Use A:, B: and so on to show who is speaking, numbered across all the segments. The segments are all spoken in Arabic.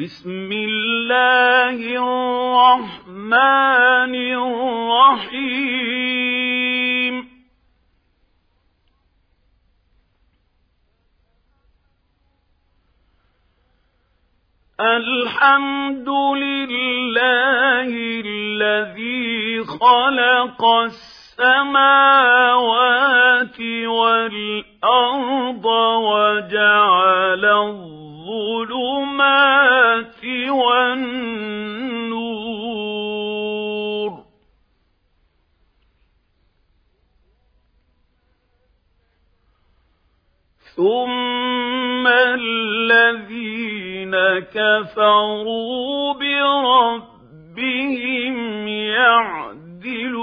A: بسم الله الرحمن الرحيم. الحمد لله الذي خلق السماوات والأرض وجعل الظلمات والنور ثم الذين كفروا بربهم يعدلون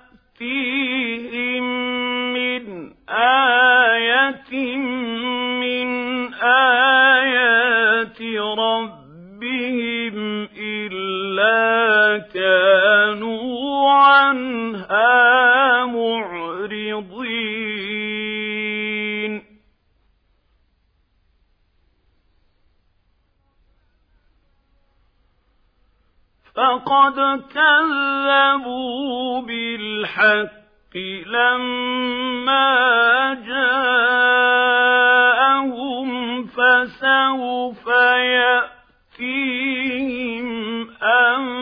A: فيهم من آية من آيات ربهم إلا كانوا عنها معرضين فقد كذبوا بالحق لما جاءهم فسوف يأتيهم أنباء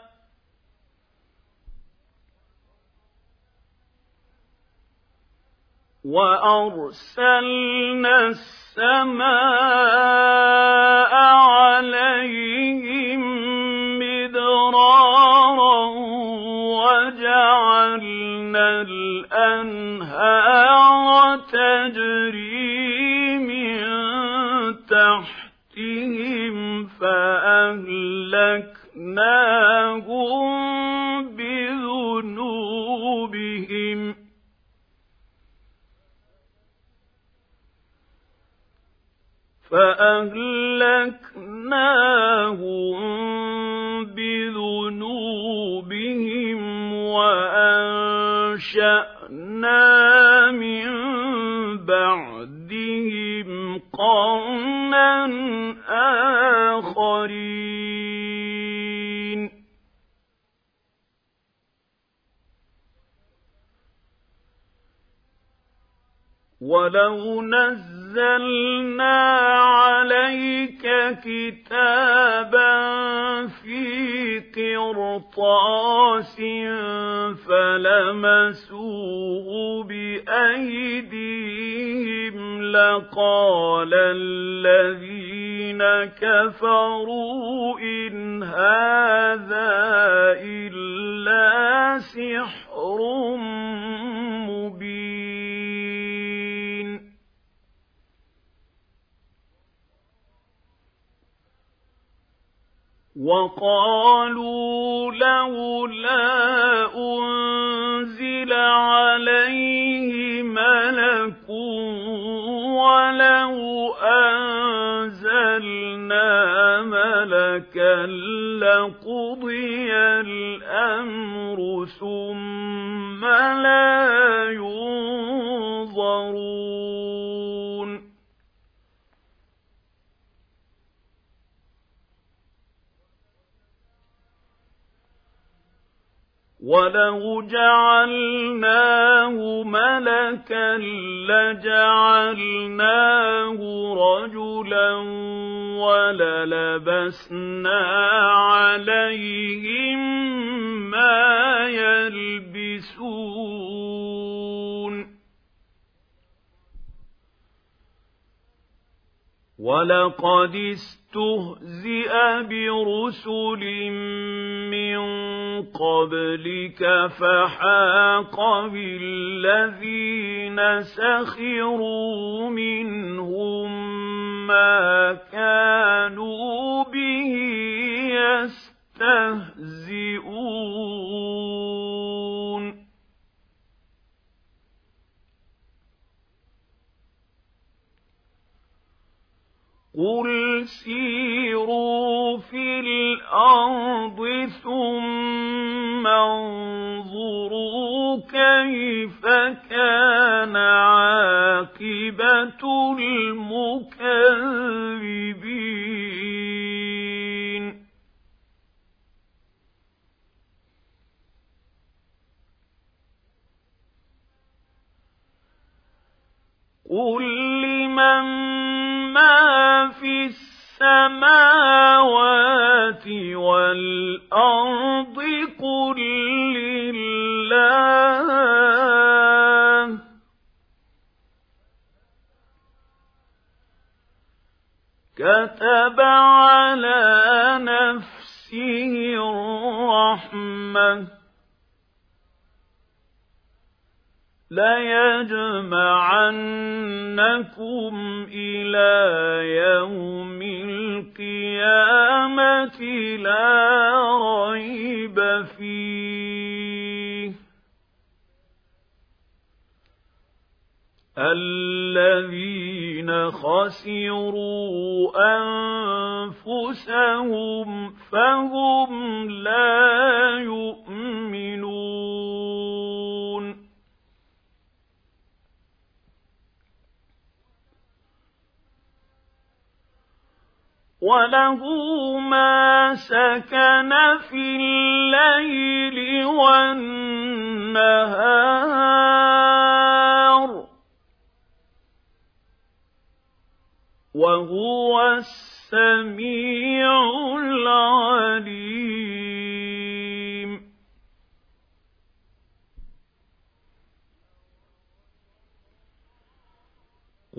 A: وأرسلنا السماء عليهم مدرارا وجعلنا الأنهار تجري من تحتهم فأهلكناهم فأهلكناهم بذنوبهم وأنشأنا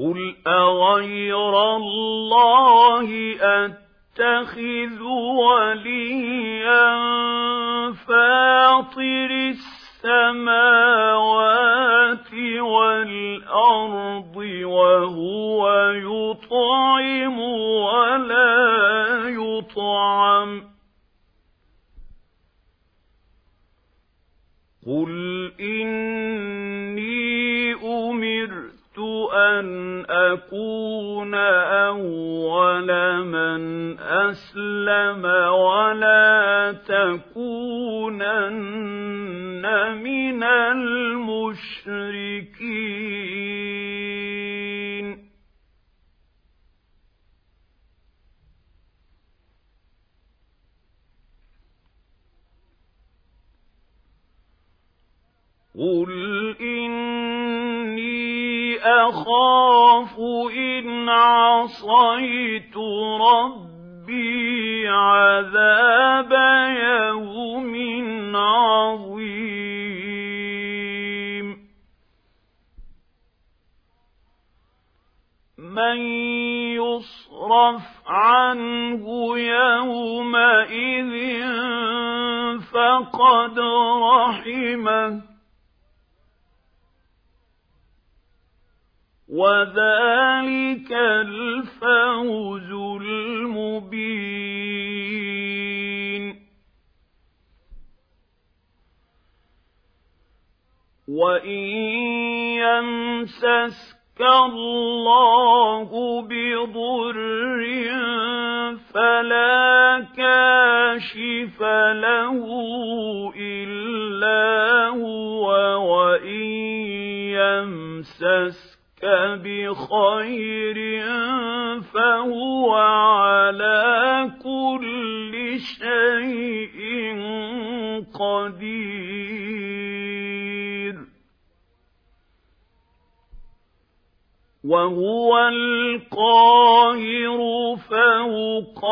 A: قُلْ أَغَيْرَ اللَّهِ أَتَّخِذُ وَلِيًّا فَاطِرِ السَّمَاوَاتِ وَالْأَرْضِ وَهُوَ يُطْعِمُ وَلَا يُطْعَمُ قُلْ إني أن أكون أول من أسلم ولا تكونن من المشركين قل إن أخاف إن عصيت ربي عذاب يوم عظيم. من يصرف عنه يومئذ فقد رحمه. وذلك الفوز المبين. وإن يمسسك الله بضر فلا كاشف له إلا هو وإن يمسسك بخير فهو على كل شيء قدير وهو القاهر فوق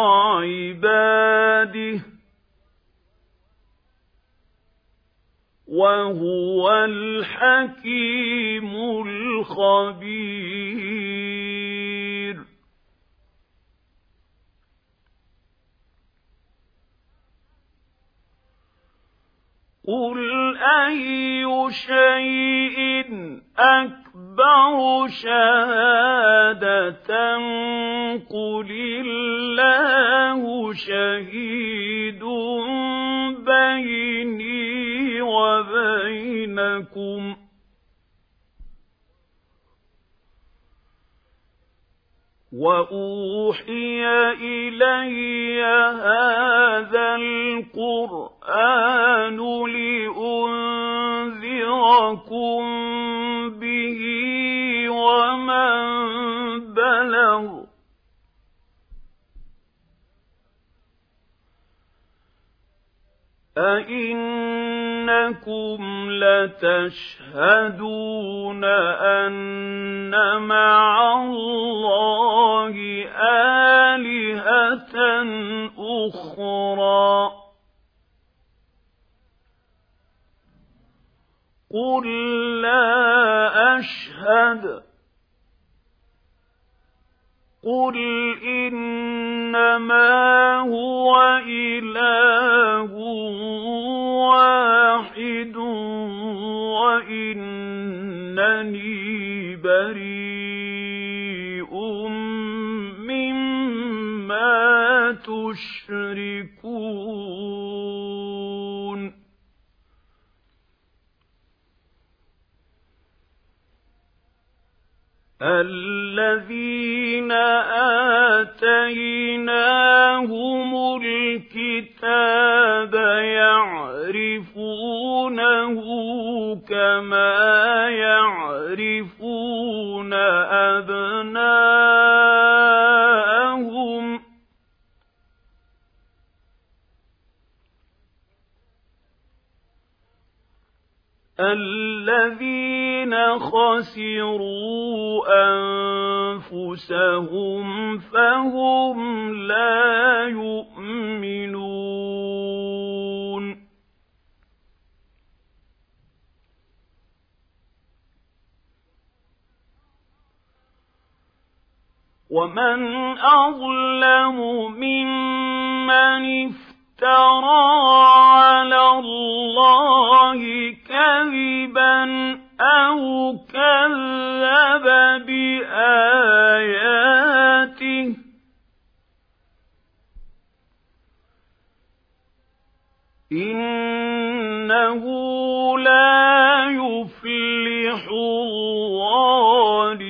A: عباده وهو الحكيم الخبير. قل أي شيء أكبر شهادة قل الله شهيد بيني وبينكم وأوحي إلي هذا القرآن لأنذركم به ومن بلغ أئنكم لتشهدون أن مع الله آلهة أخرى قل لا أشهد قل إنما هو إله واحد وإنني بريء مما تشركون الذين آتيناهم الكتاب يعرفونه كما يعرفون أبناءهم. الذين خسروا أنفسهم فهم لا يؤمنون. ومن أظلم ممن افترى على الله كذبا أو كذب بآياته إنه لا يفلح الظالمون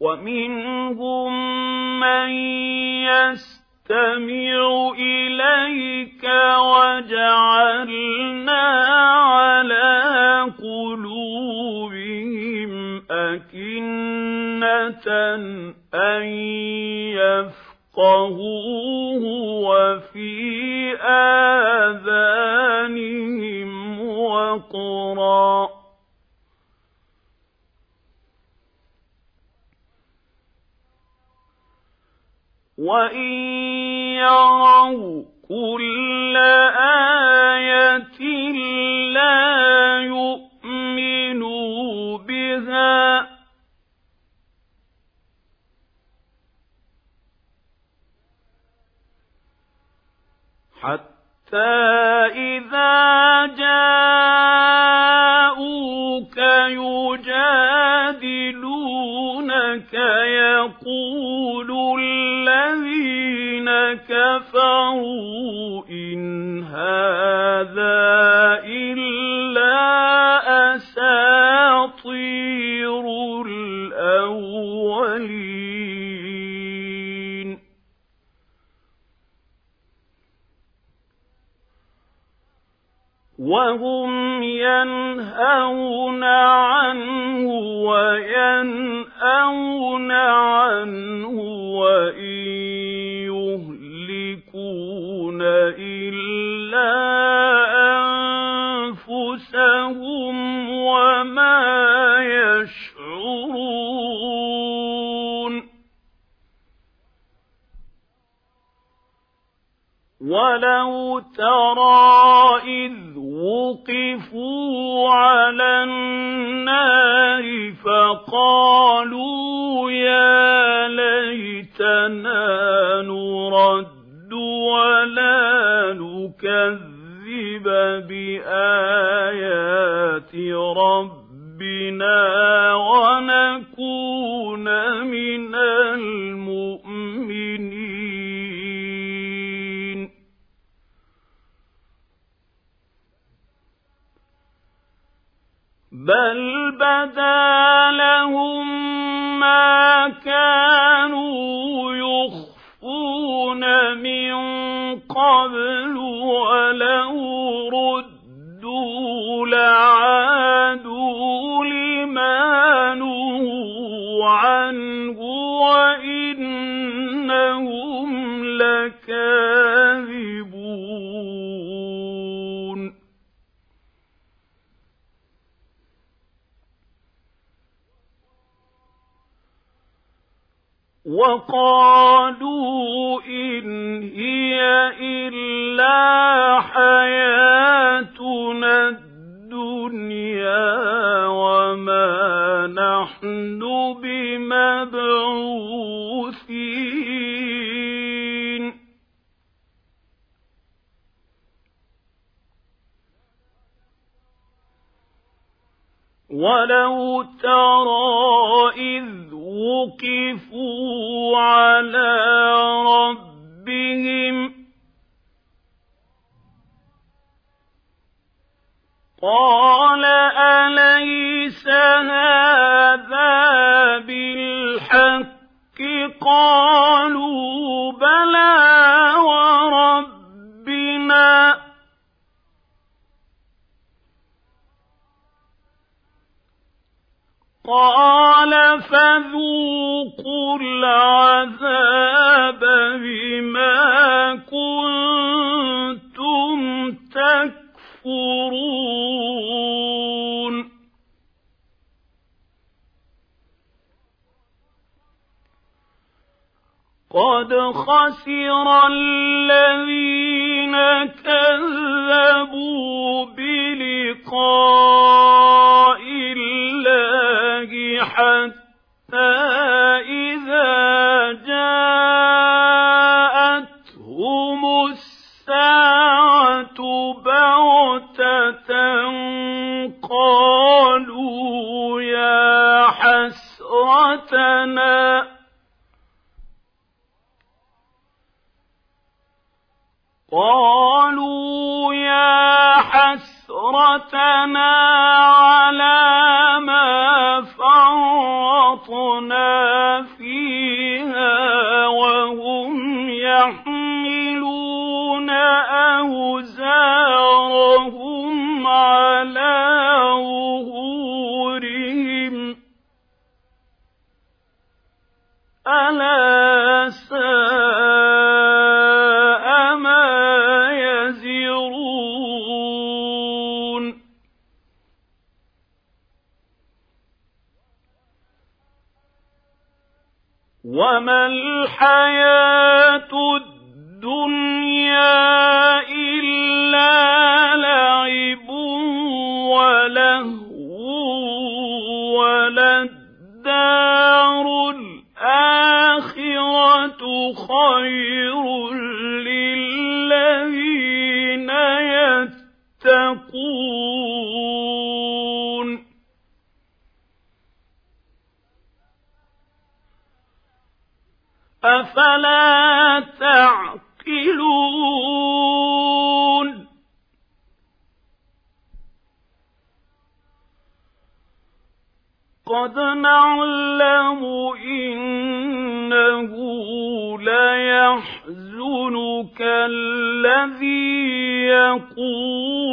A: ومنهم من يستمع إليك وجعلنا على قلوبهم أكنة أن يفقهوه وفي آذانهم وقرا. وَإِن يَرَوْا كُلَّ آيَةٍ لَّا يُؤْمِنُوا بِهَا ۚ حَتَّىٰ إِذَا جَاءُوكَ يُجَادِلُونَكَ يَقُولُ كَفَرُوا إِنْ هَٰذَا إِلَّا أَسَاطِيرُ الْأَوَّلِينَ. وَهُمْ يَنْهَوْنَ عَنْهُ وَيَنْأَوْنَ عَنْهُ وَإِن يُهْلِكُونَ إِلَّا أَنفُسَهُمْ وَمَا يَشْعُرُونَ وَلَوْ تَرَىٰ إِذْ وُقِفُوا عَلَى النَّارِ فَقَالُوا يَا لَيْتَنَا نُرَدُّ وَلَا نُكَذِّبَ بِآيَاتِ رَبِّنَا وَنَكُونَ مِنَ الْمُؤْمِنِينَ. بَلْ بَدَا لَهُم مَّا كَانُوا يُخْفُونَ مِن قَبْلُ وَلَوْ رُدُّوا لَعَادُوا لِمَا نُهُوا عَنْهُ وَإِنَّهُمْ لَكَاذِبُونَ وَقَالُوا هِيَ إِلَّا حَيَاتُنَا الدُّنْيَا وَمَا نَحْنُ بِمَبْعُوثِينَ. وَلَوْ تَرَىٰ إِذْ وُقِفُوا عَلَىٰ رَبِّهِمْ قَالَ أَلَيْسَ هَٰذَا بِالْحَقِّ ۖ؟ قَالُوا بَلَىٰ وَرَبِّنَا ۚ. قَالَ فَذُوقُوا الْعَذَابَ بِمَا تَكْفُرُونَ قَدْ خَسِرَ الَّذِينَ كَذَّبُوا بِلِقَاءِ اللَّهِ حَتَّىٰ بَغْتَةً قَالُوا يَا حَسْرَتَنَا. قَالُوا يَا حَسْرَتَنَا أوزارهم على ظهورهم. ألا ساء ما يزرون. وما الحياة وللدار الآخرة خير للذين يتقون. أفلا تعقلون قد نعلم إنه ليحزنك الذي يقولون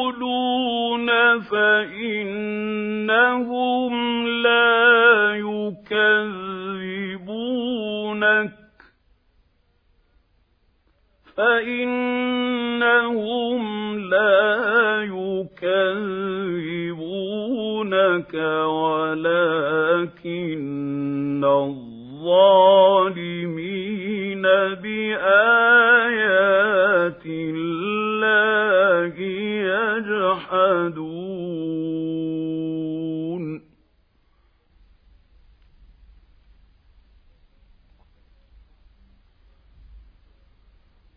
A: فإنهم لا يكذبونك فإنهم لا يكذبونك ولكن الظالمين بآيات الله يجحدون.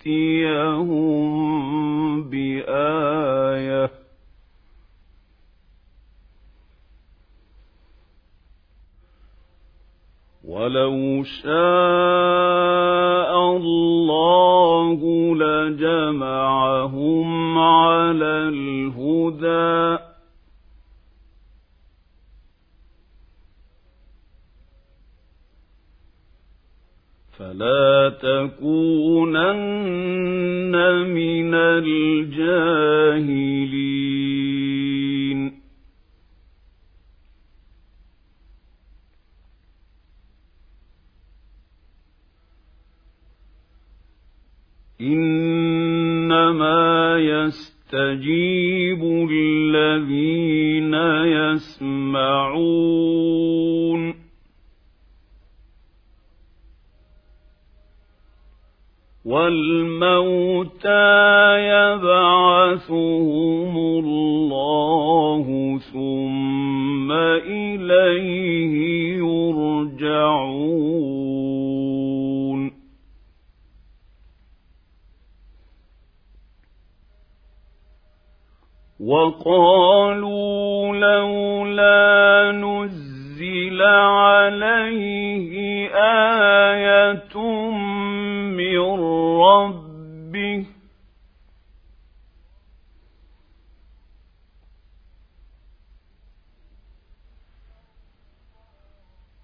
A: فتأتيهم بآية. ولو شاء الله لجمعهم على الهدى. فلا تكونن من الجاهلين. إنما يستجيب الذين يسمعون. والموتى يبعثهم الله ثم إليه يرجعون. وقالوا لولا نزل عليه آية من ربه.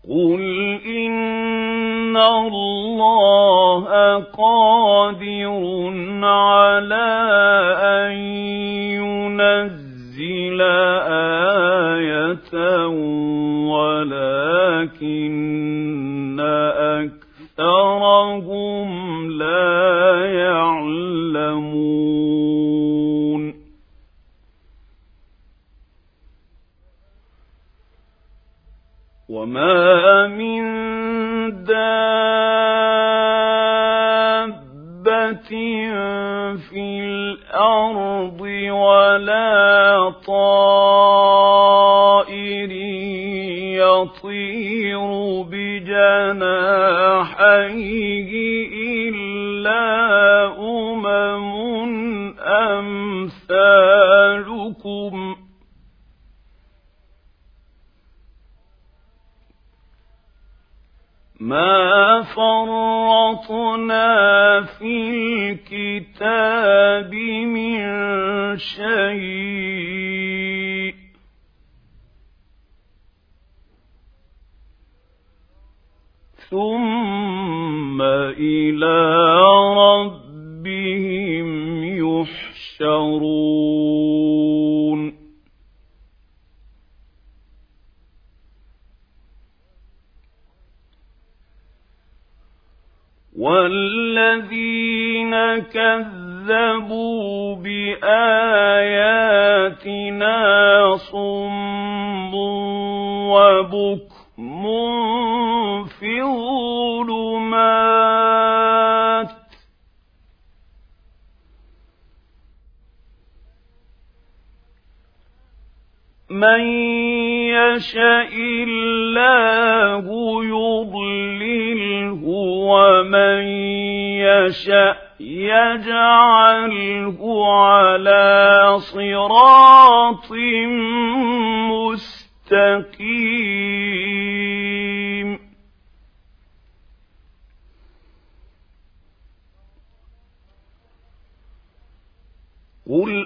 A: قل إن الله قادر على أن ينزل آية ولكن وما من دابة في الأرض ولا طائر يطير بجناحيه إلا أمم أمثالكم ما فرطنا في الكتاب من شيء وبكم في الظلمات من يشاء الله يضلله ومن يشاء يجعله على صراط مستقيم قل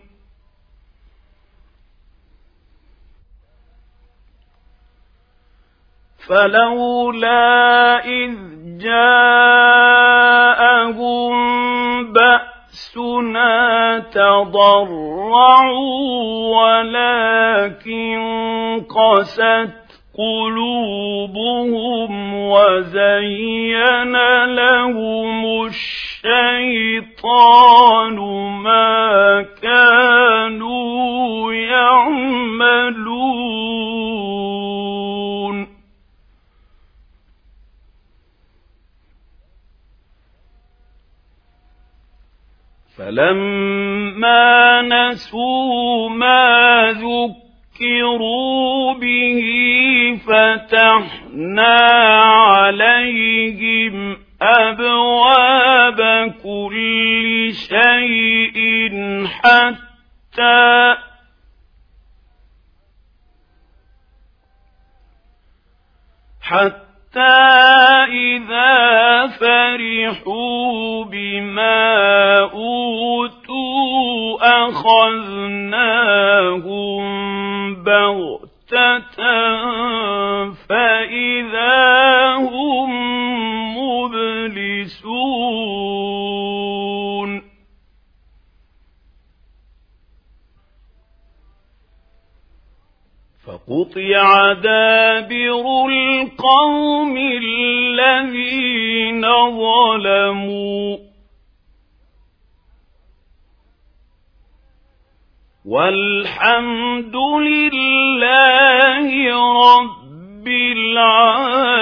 A: فلولا إذ جاءهم بأسنا تضرعوا ولكن قست قلوبهم وزين لهم الشيطان ما فلما نسوا ما ذكروا به فتحنا عليهم أبواب كل شيء حتى حتى إذا فرحوا بما أوتوا أخذناهم بغتة فقطع دابر القوم الذين ظلموا والحمد لله رب العالمين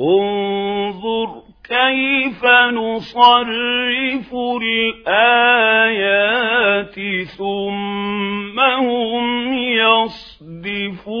A: انظر كيف نصرف الآيات ثم هم يصدفون.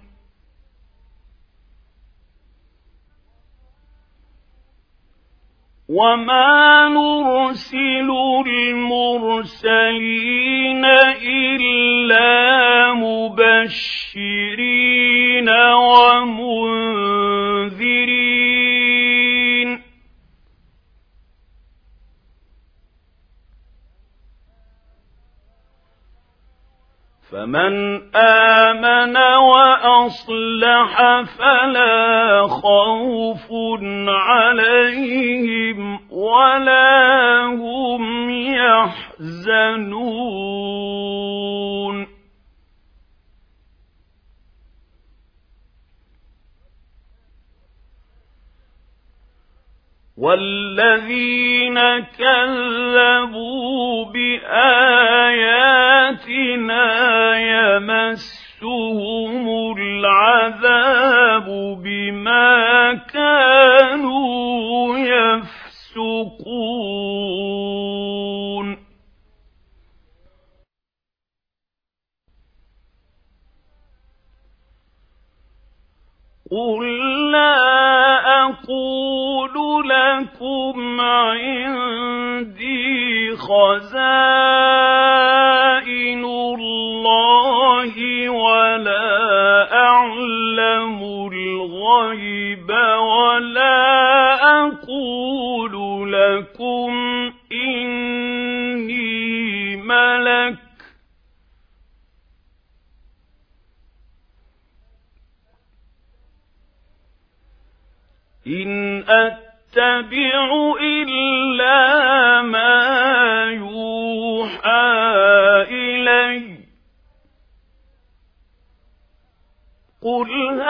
A: وما نرسل المرسلين إلا مبشرين ومنذرين فمن آمن وأصلح فلا خوف عليهم ولا هم يحزنون. والذين كذبوا بآياتنا يمسهم العذاب بما كانوا يفسقون قل لا أقول لكم عندي خزائن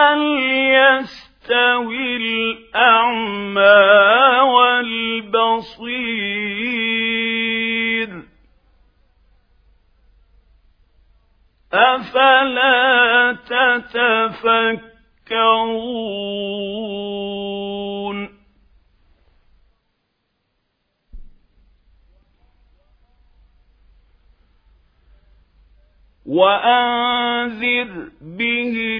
A: هل يستوي الأعمى والبصير. أفلا تتفكرون؟ وأنذر به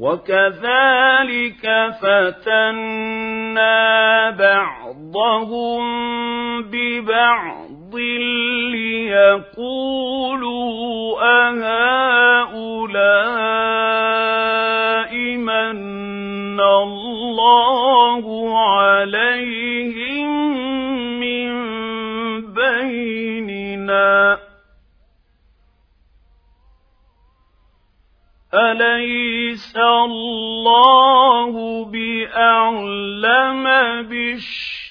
A: وكذلك فتنا بعضهم ببعض ليقولوا أهؤلاء من الله عليهم من بيننا أليس الله بأعلم بالشاكرين؟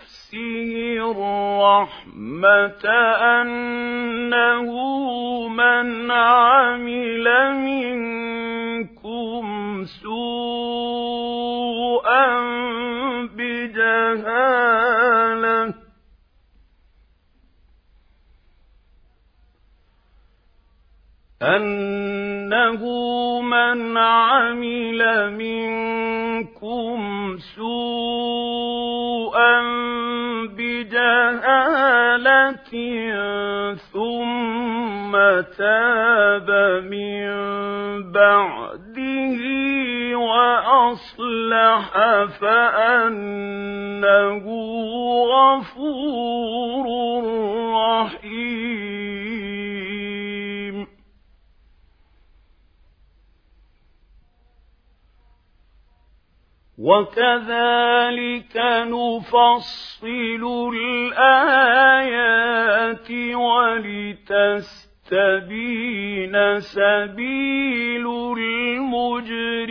A: الرحمة أنه من عمل منكم سوءا بجهالة أنه من عمل منكم سوءا بجهالة ثم تاب من بعده وأصلح فأنه غفور رحيم. وكذلك نفصل الآيات ولتستبين سبيل المجرمين.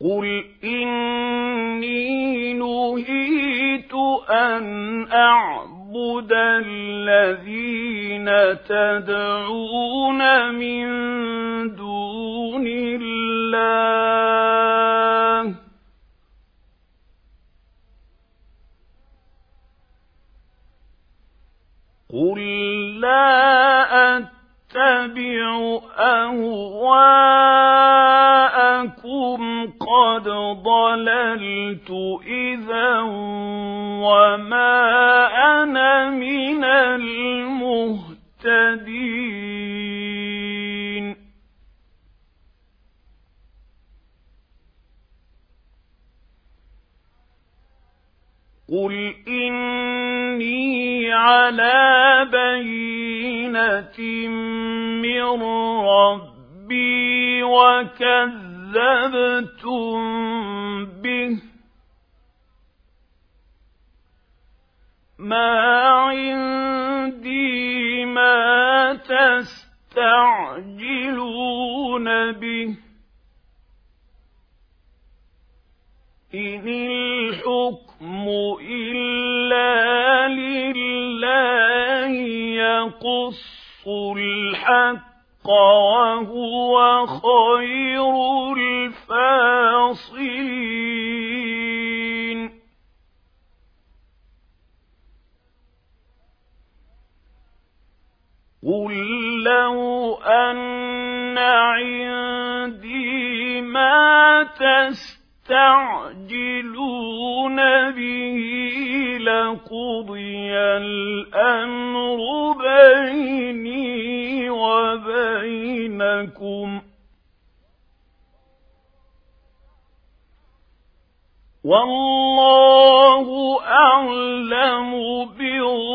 A: قل إني نهيت أن أعبد الذين تدعون من دون الله قل لا أتبع أهواءكم قد ضللت إذا وما أنا من المهتدين. قل إني على بينة من ربي وكذبتم به ما عندي ما تستعجلون به إن الحكم إلا لله يقص الحق وهو خير الفاصلين. قل لو أن عندي ما تستعجلون به لقضي الأمر بيني وبينكم. والله أعلم بالظالمين.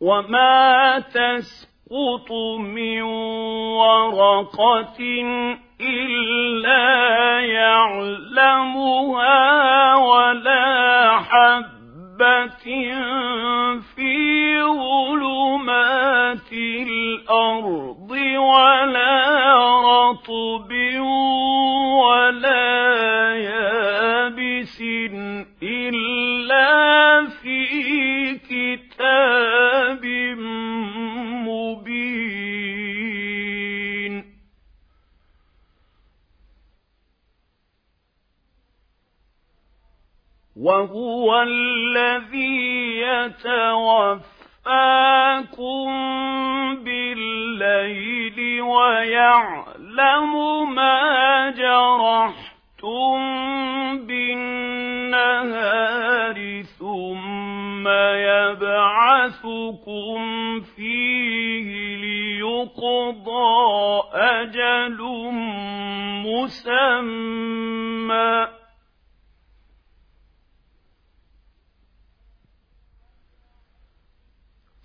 A: وما تسقط من ورقة إلا يعلمها ولا حبة في ظلمات الأرض ولا رطب ولا كتاب مبين. وهو الذي يتوفاكم بالليل ويعلم ما جرحتم بالنهار ثم يبعثكم فيه ليقضى أجل مسمى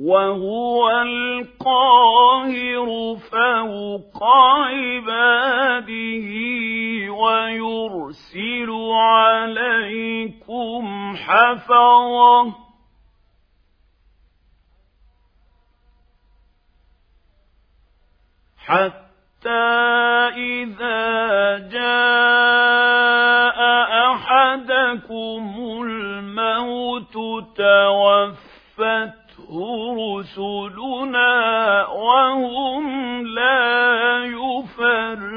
A: وهو القاهر فوق عباده ويرسل عليكم حفظه. حتى إذا جاء أحدكم الموت توفت رسلنا وهم لا يفرطون.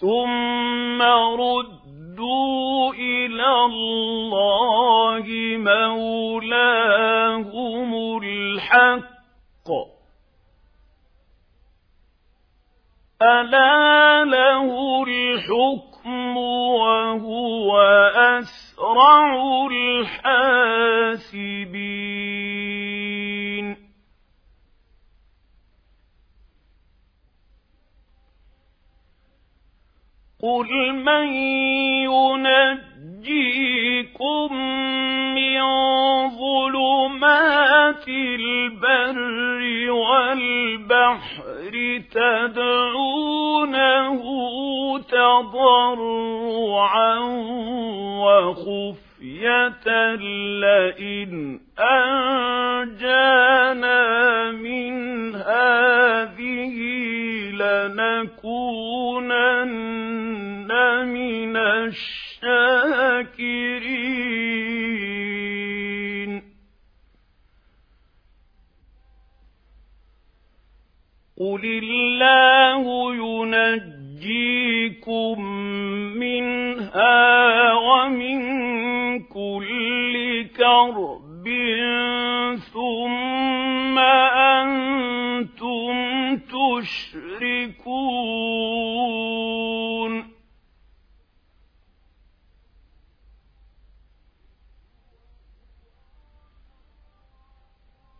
A: ثم ردوا إلى الله مولاهم الحق. ألا له الحكم وهو أسرع الحاسبين. قل من نُنَجِّيكُم مِّن ظُلُمَاتِ الْبَرِّ وَالْبَحْرِ تَدْعُونَهُ تَضَرُّعًا وَخُفْيًا وخفية لئن أنجانا من هذه لنكونن من الشاكرين. قل الله ينجيكم منها ومن كل كرب ثم أنتم تشركون.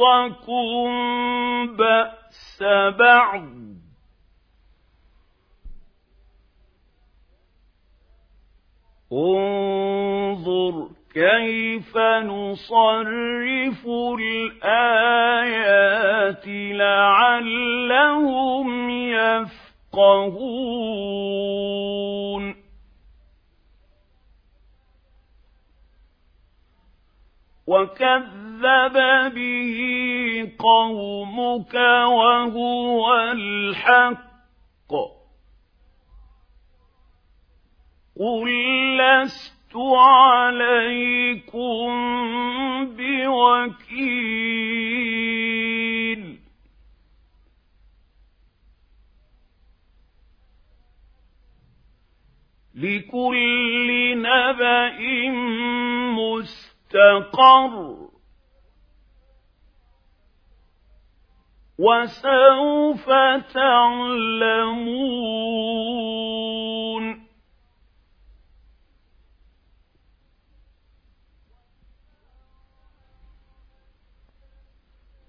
A: بعضكم بأس بعض. انظر كيف نصرف الآيات لعلهم يفقهون. وكذب به قومك وهو الحق قل لست عليكم بوكيل لكل نبأ مستقر وسوف تعلمون.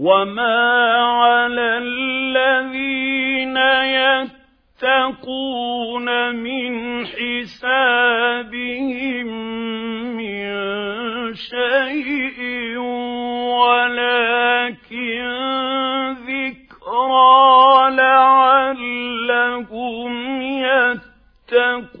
A: وَمَا عَلَى الَّذِينَ يَتَّقُونَ مِنْ حِسَابِهِم مِّن شَيْءٍ وَلَٰكِن ذِكْرَىٰ لَعَلَّهُمْ يَتَّقُونَ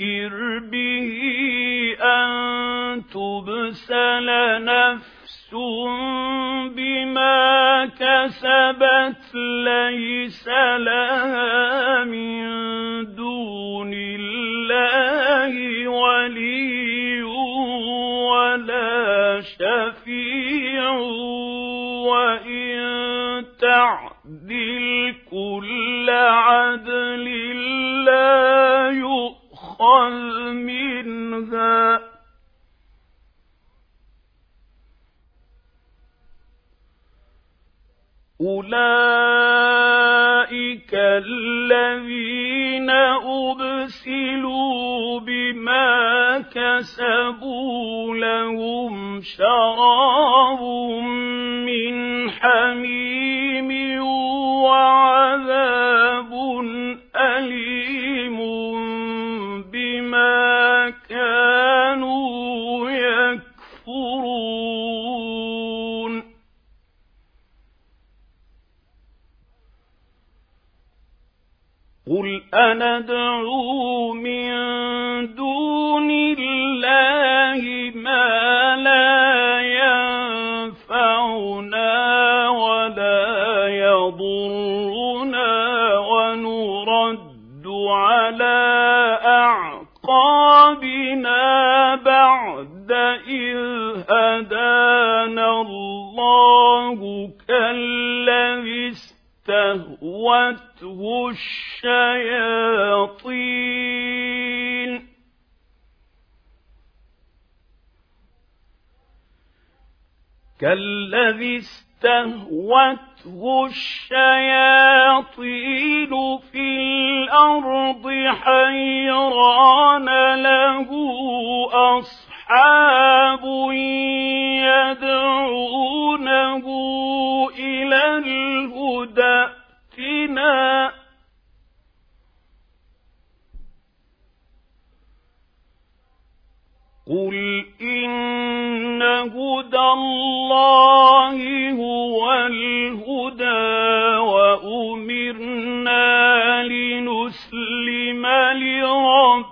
A: بِهِ أَن تُبْسَلَ نَفْسٌ بِمَا كَسَبَتْ لَيْسَ لَهَا مِن دُونِ اللَّهِ وَلِيٌّ وَلَا شَفِيعٌ وإن تعدل كل عدل لا يؤخذ منها. أولئك الذين أبسلوا بما كسبوا لهم شراب من حميم وعذاب أليم. بما كانوا يكفرون. قل أندعو من دون الله ما لا ينفعنا ولا يضرنا الله كالذي استهوته الشياطين. كالذي استهوته الشياطين في الأرض حيران له أصحاب يدعونه إلى الهدى ائتنا. قل إن هدى الله هو الهدى وأمرنا لنسلم لرب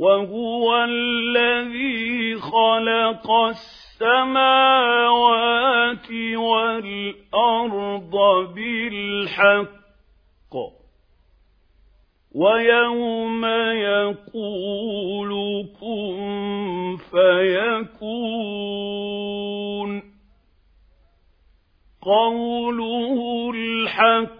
A: وهو الذي خلق السماوات والأرض بالحق. ويوم يقول كن فيكون. قوله الحق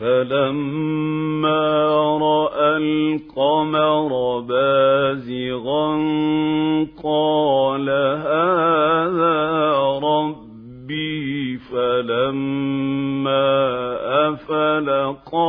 A: فلما رأى القمر بازغا قال هذا ربي فلما أفل قال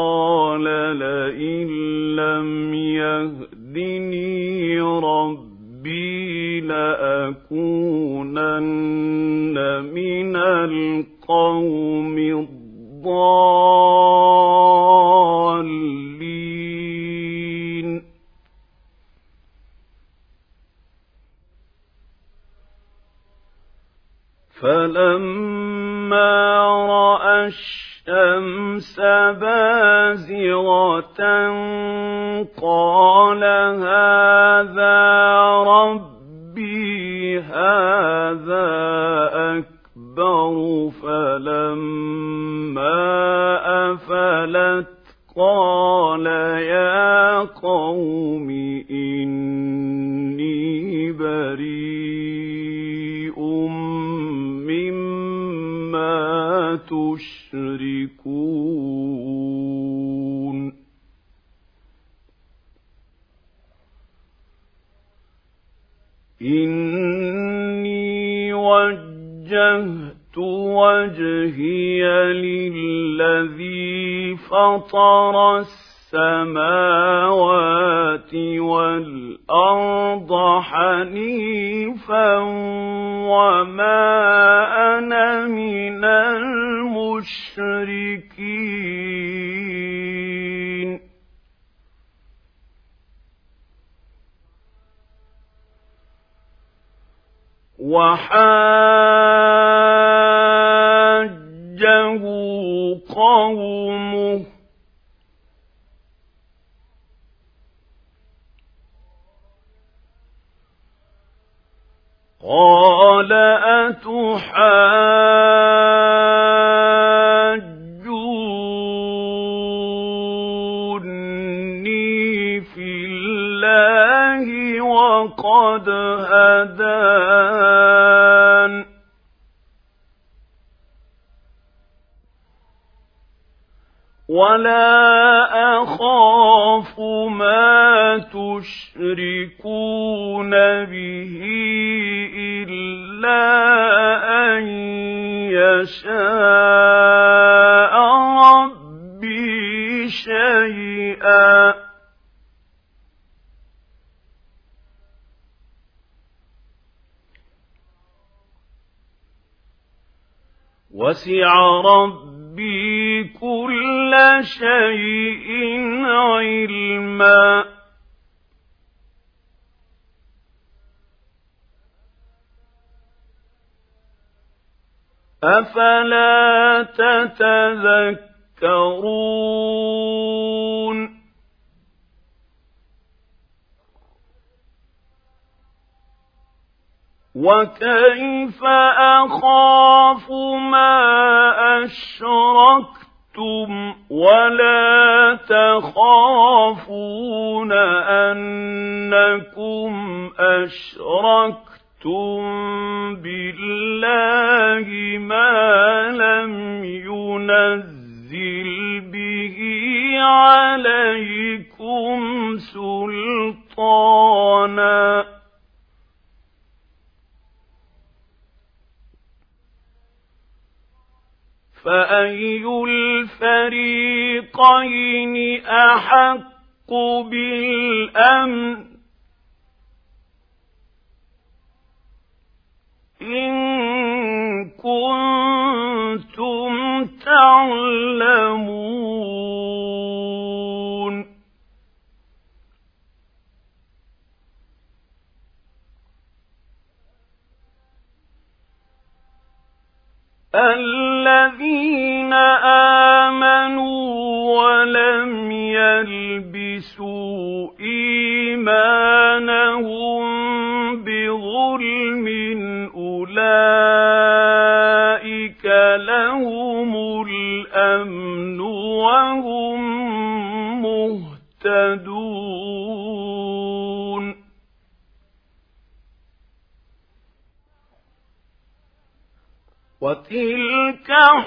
A: الَّذِينَ آمَنُوا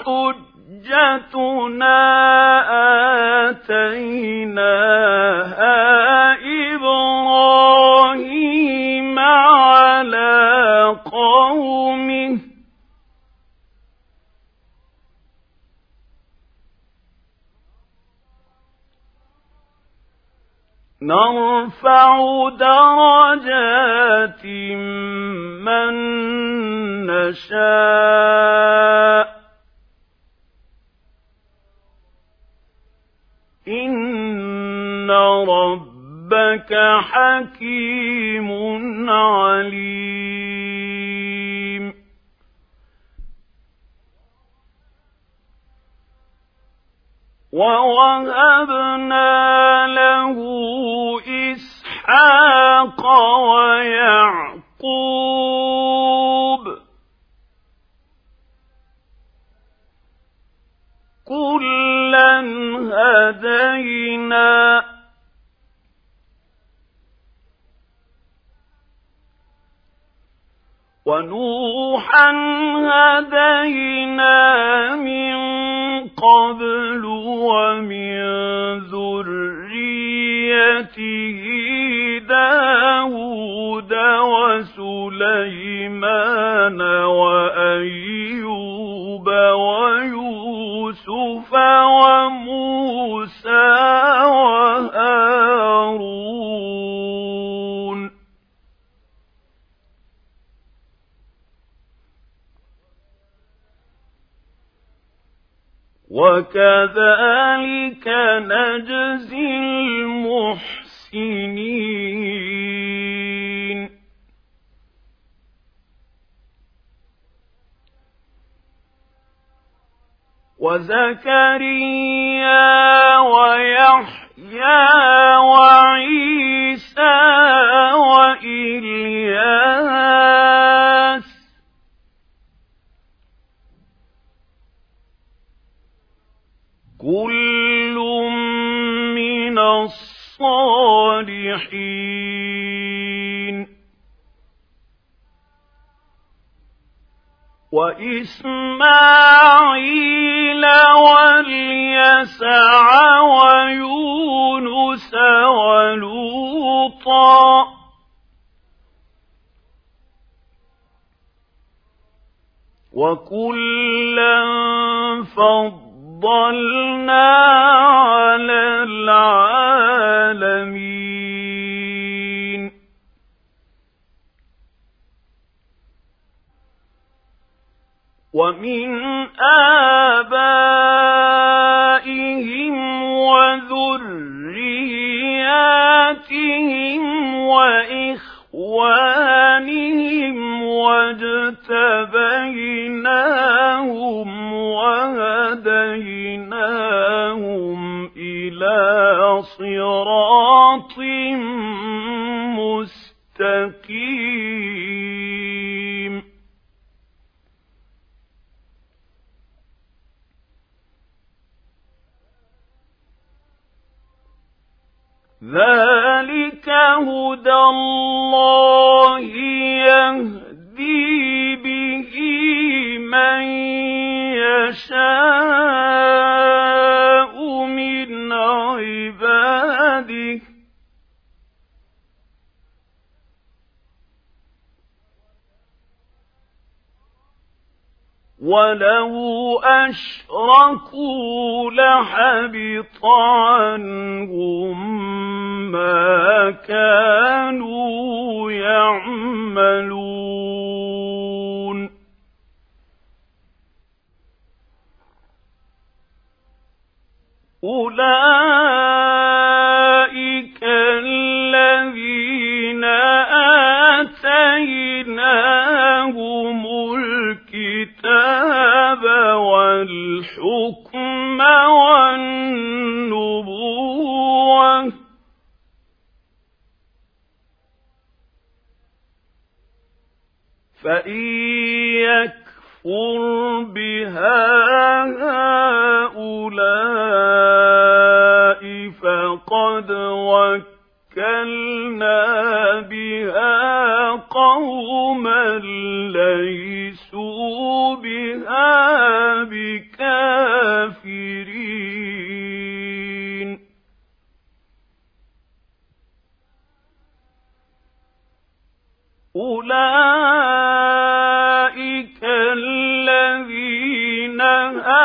A: حجتنا عباده. ولو أشركوا لحبط عنهم ما كانوا يعملون. أولئك الذين آتيناهم الكتاب والحكم والنبوة. فإن يَكْفُرْ بِهَا هَؤُلَاءِ فَقَدْ وَكَّلْنَا بِهَا قَوْمًا لَيْسُوا بِهَا بِكَافِرِينَ. أُولَٰئِكَ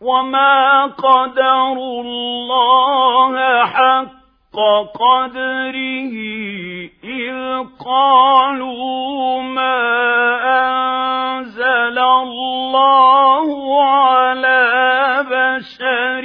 A: وما قدروا الله حق قدره إذ قالوا ما أنزل الله على بشر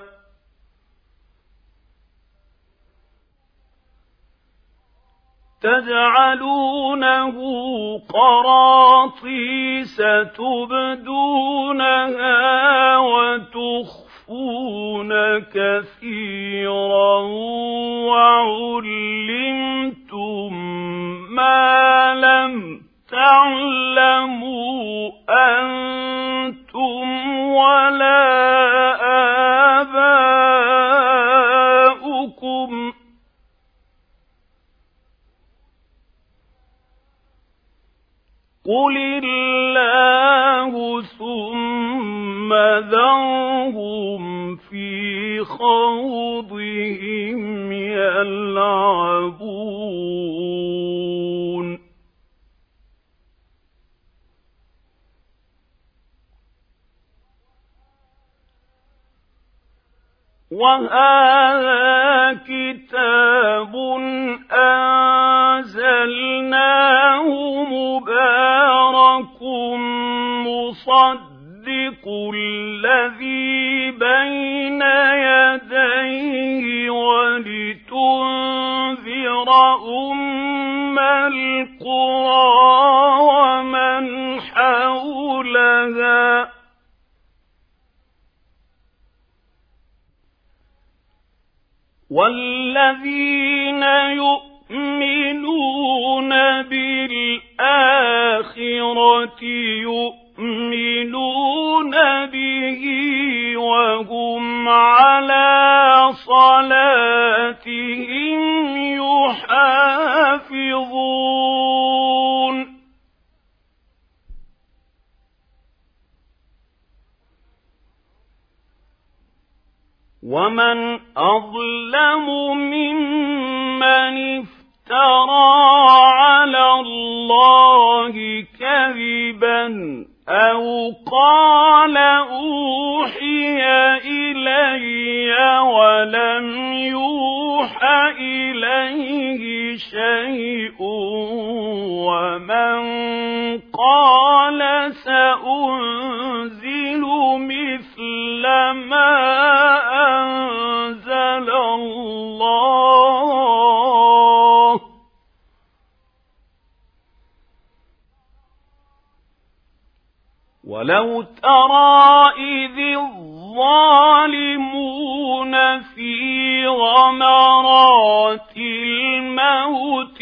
A: تجعلونه قراطيس تبدونها وتخفون كثيرا وعلمتم ما لم تعلموا أنتم ولا آباؤكم قل الله ثم ذرهم في خوضهم يلعبون وهذا كتاب أنزلناه مبارك مصدق الذي بين يديه ولتنذر أم القرى والذين يؤمنون بالآخرة يؤمنون به وهم على صلاتهم يحافظون ومن أظلم ممن افترى على الله كذبا أو قال أوحي إلي ولم يوح إليه شيء ومن قال سأنزل مثل ما أنزل الله. ولو ترى إذ الظالمون في غمرات الموت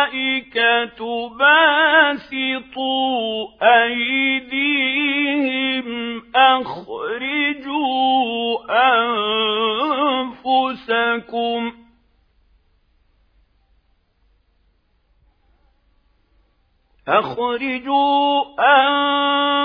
A: والملائكة باسطوا أيديهم أخرجوا أنفسكم أخرجوا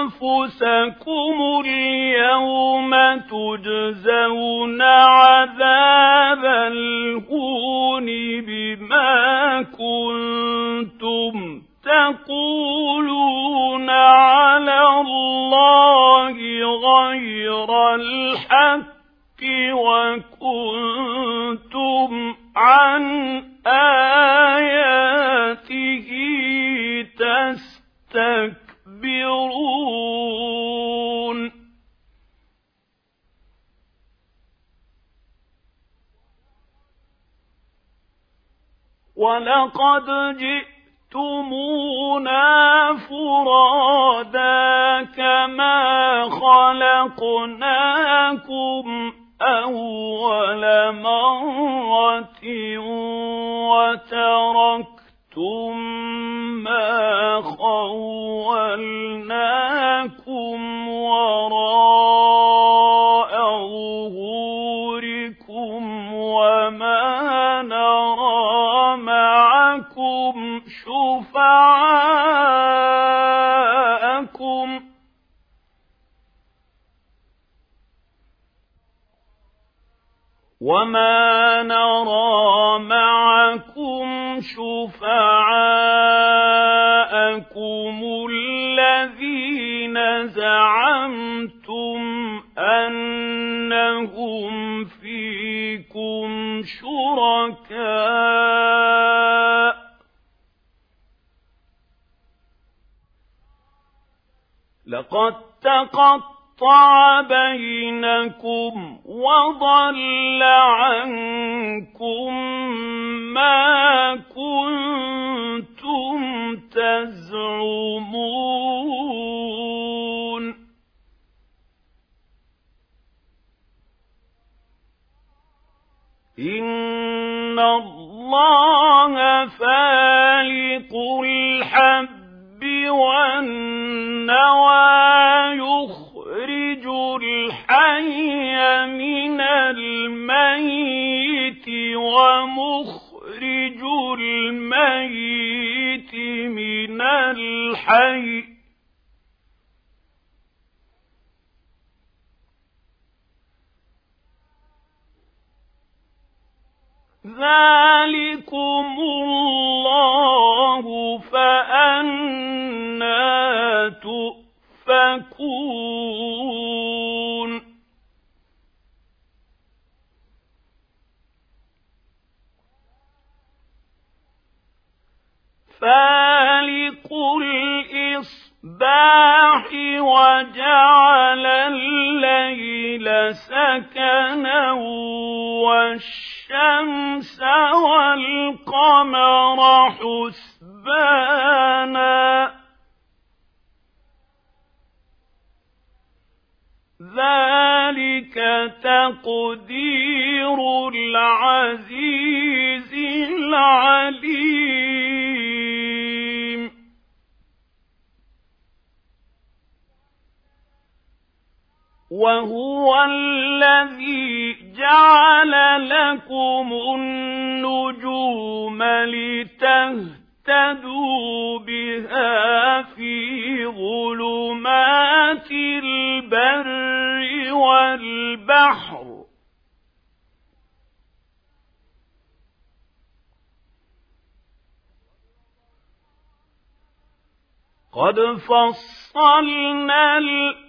A: أنفسكم اليوم تجزون عذاب الهون بما كنتم تقولون على الله غير الحق وكنتم عن آياته تستكبرون. ولقد جئتمونا فرادا كما خلقناكم أول مرة وتركتم ما خولناكم وراء ظهوركم وما نرى معكم شفعاءكم وما نرى معكم شفعاءكم الذين زعمتم أنهم فيكم شركاء لقد تقطع قطع بينكم وضل عنكم ما كنتم تزعمون. إن الله فالق الحب والنوى يخرج الحي من الميت ومخرج الميت من الحي. ذلكم الله فأنا تؤمنون. يؤفكون فالق الإصباح وجعل الليل سكنا والشمس والقمر حسبانا. ذلك تقدير العزيز العليم وهو الذي جعل لكم النجوم لتهتدوا اهتدوا بها في ظلمات البر والبحر قد فصلنا الآيات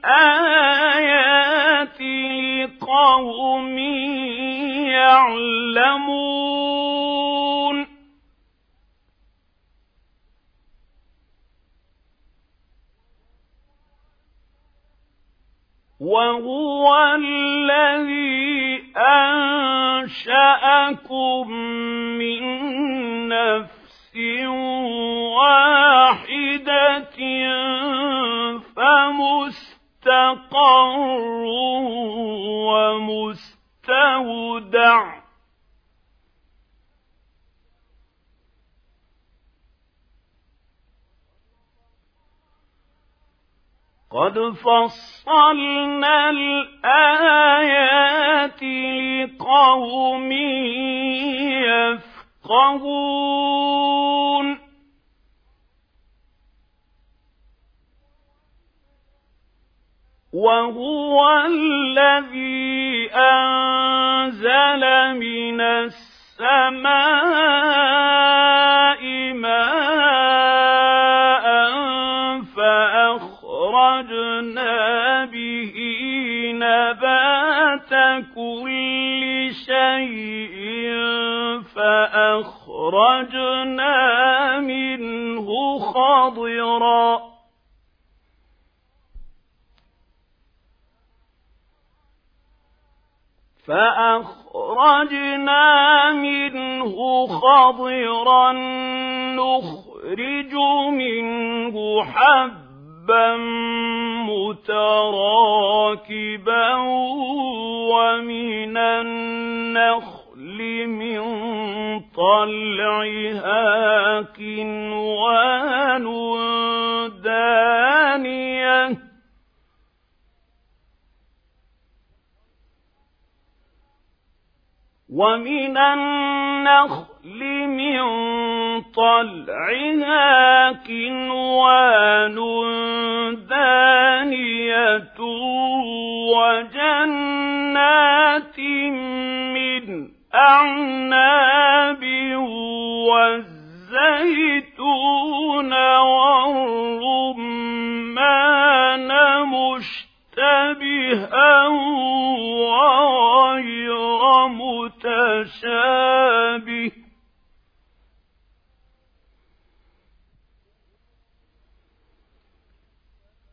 A: لقوم يعلمون وهو الذي أنشأكم من نفس واحدة فمستقر ومستودع قد فصلنا الآيات لقوم يفقهون وهو الذي أنزل من السماء نبات كل شيء فأخرجنا منه خضراً. فأخرجنا منه خضرا نخرج منه حبا متراكبا ومن النخل من طلعها كنوان دانية. ومن النخل من طلعها كنوان دانية وجنات من أعناب والزيتون والرمان مشتبها وغير متشابه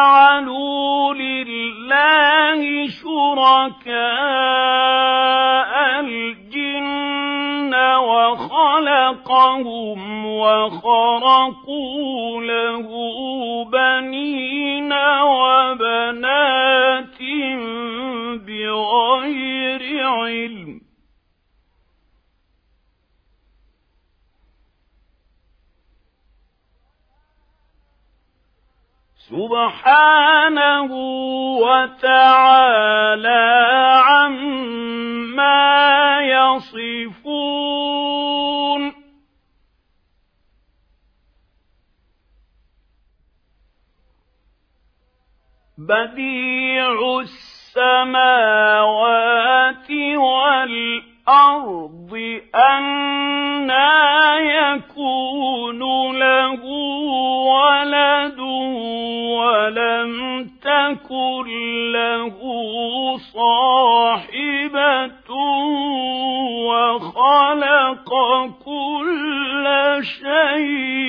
A: وجعلوا لله شركاء الجن وخلقهم وخرقوا له بنين وبنات بغير علم. سبحانه وتعالى عما يصفون. بديع السماوات والأرض أنا يكون له ولد ولم تكن له صاحبة وخلق كل شيء.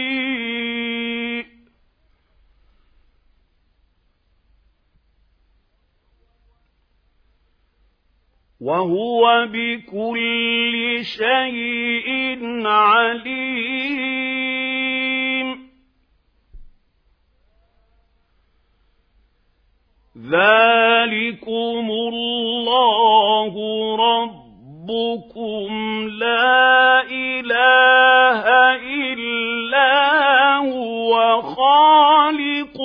A: وهو بكل شيء عليم. ذلكم الله ربكم لا إله إلا هو خالق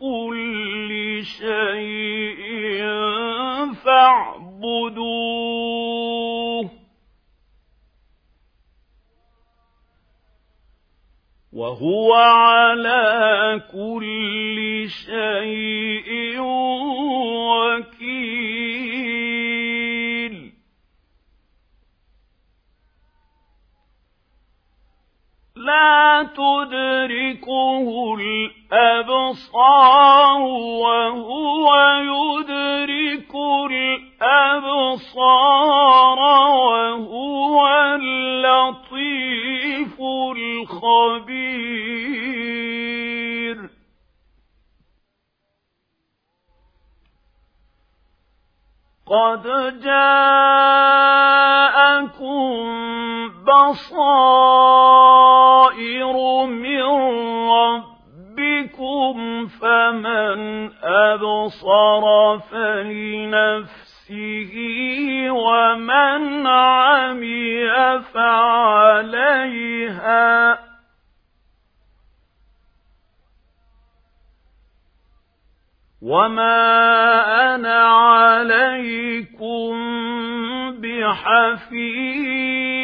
A: كل شيء. فاعبدوه. وهو على كل شيء وكيل. لا تدركه الأبصار وهو يدرك الأبصار. وهو اللطيف الخبير. قد جاء لكم بصائر من ربكم فمن أبصر فلنفسه ومن عمي فعليها. وما أنا عليكم بحفيظ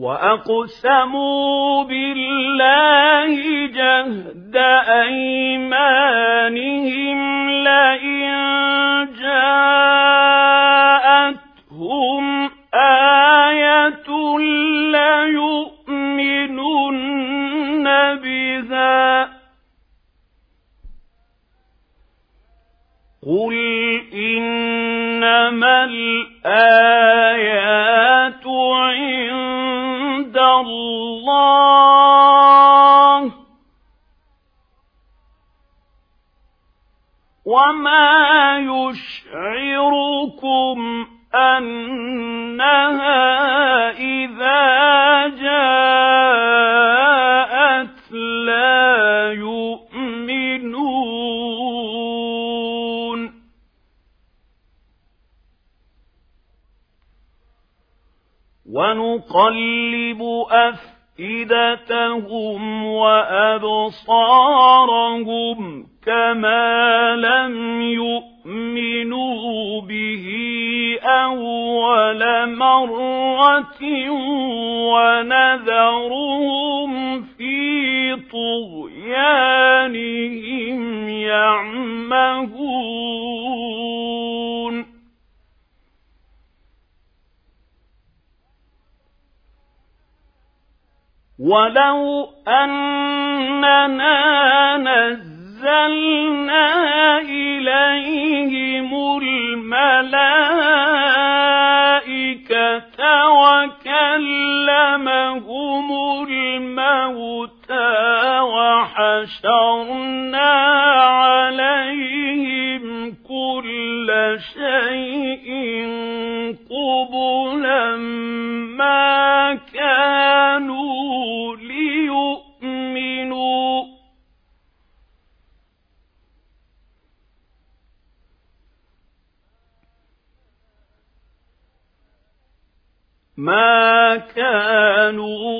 A: وأقسموا بالله جهد أيمانهم لئن جاءتهم آية ليؤمنن بها قل إنما الآيات وما يشعركم أنها إذا جاءت لا يؤمنون ونقلب أفئدتهم وأبصارهم كما لم يؤمنوا به أول مرة ونذرهم في طغيانهم يعمهون ولو أننا نزلنا إليهم الملائكة وكلمهم الموتى وحشرنا عليهم كل شيء قبلا ما كانوا ما كانوا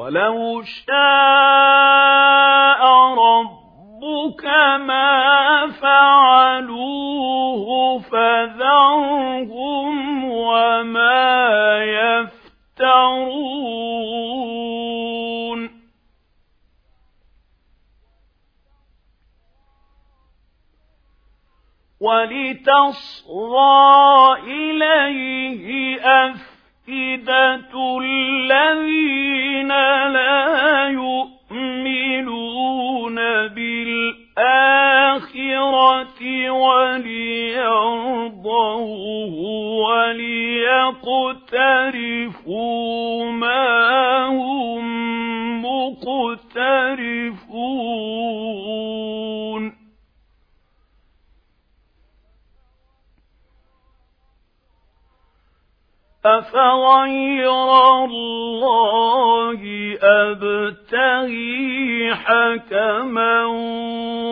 A: ولو شاء ربك ما فعلوه فذرهم وما يفترون. ولتصغى إليه أفئدة أفئدة الذين لا يؤمنون بالآخرة وليرضوه وليقترفوا ما هم مقترفون أفغير الله أبتغي حكما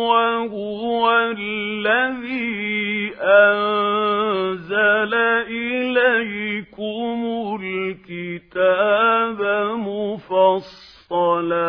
A: وهو الذي أنزل إليكم الكتاب مفصلا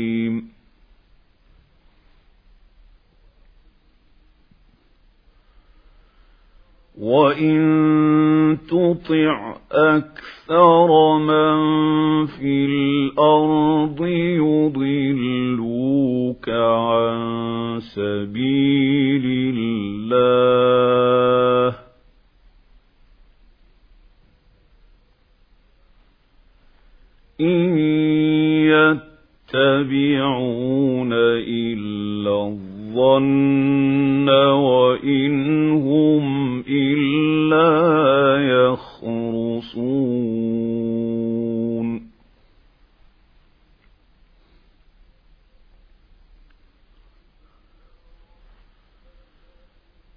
A: وَإِن تُطِعْ أَكْثَرَ مَن فِي الْأَرْضِ يُضِلُّوكَ عَن سَبِيلِ اللَّهِ إِن يَتَّبِعُونَ إِلَّا الظَّنَّ وَإِنْ هُمْ إِلَّا يَخْرُصُونَ.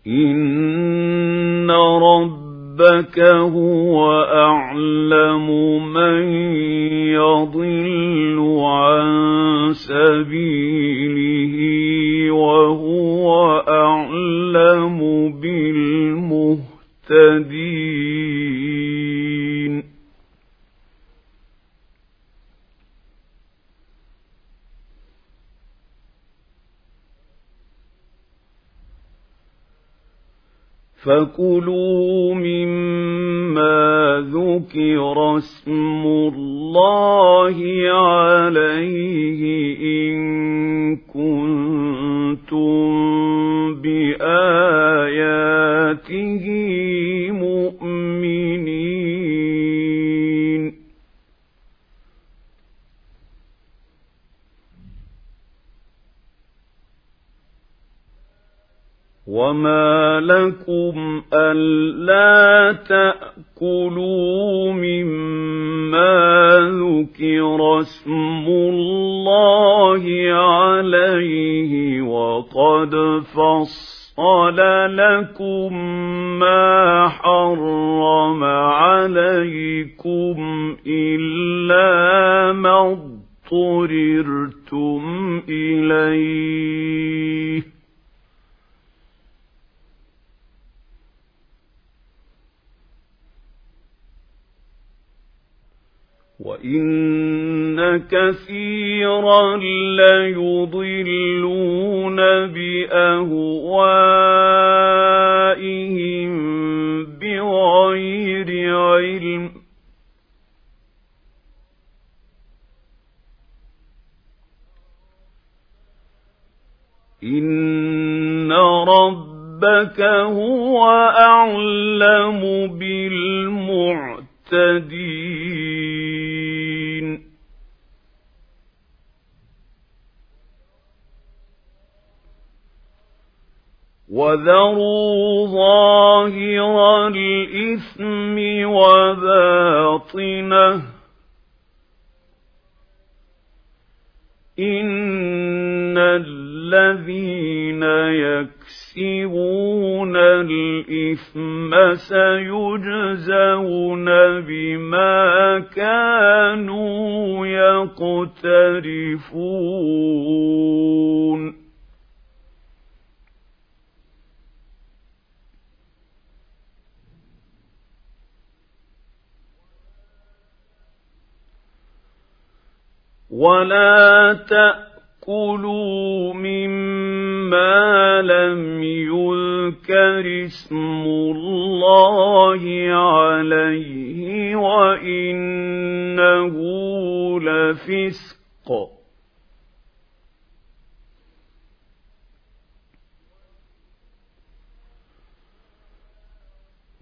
A: إِنَّ رَبَّكَ هُوَ أَعْلَمُ مَن يَضِلُّ عَن سَبِيلِهِ المهتدين. فكلوا مما ذكر اسم الله عليه إن كنتم بآياته مؤمنين. وما لكم ألا تأكلوا مما ذكر اسم الله عليه وقد فصل لكم ما حرم عليكم إلا ما اضطررتم إليه. وَإِنَّ كَثِيرًا لَّيُضِلُّونَ بِأَهْوَائِهِم بِغَيْرِ عِلْمٍ إِنَّ رَبَّكَ هُوَ أَعْلَمُ بِالْمُعْتَدِينَ وَذَرُوا ظَاهِرَ الْإِثْمِ وَبَاطِنَهُ ۚ إِنَّ الَّذِينَ يَكْسِبُونَ الْإِثْمَ سَيُجْزَوْنَ بِمَا كَانُوا يَقْتَرِفُونَ وَلَا تَأْكُلُوا مِمَّا لَمْ يُذْكَرِ اسْمُ اللَّهِ عَلَيْهِ وَإِنَّهُ لَفِسْقٌ ۗ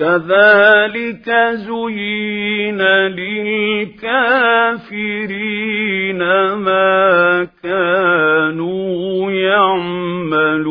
A: كَذَٰلِكَ زُيِّنَ لِلْكَافِرِينَ مَا كَانُوا يَعْمَلُونَ.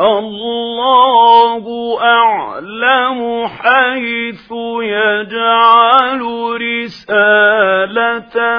A: الله أعلم حيث يجعل رسالته.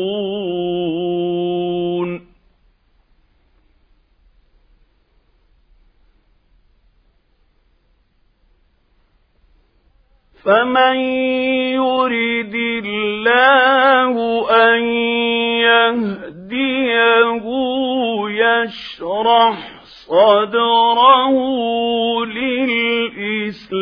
A: فمن يرد الله أن يهديه يشرح صدره للإسلام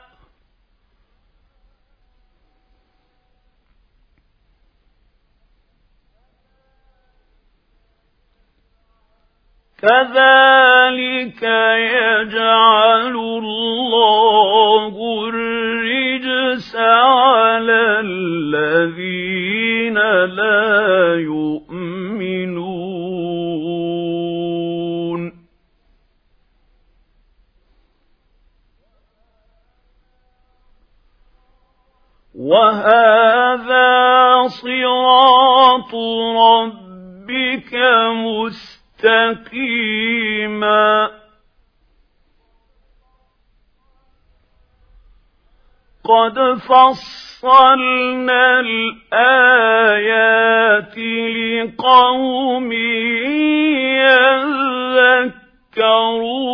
A: كذلك يجعل الله الرجس على الذين لا يؤمنون. وهذا صراط ربك مستقيم. مستقيما. قد فصلنا الآيات لقوم يذكرون.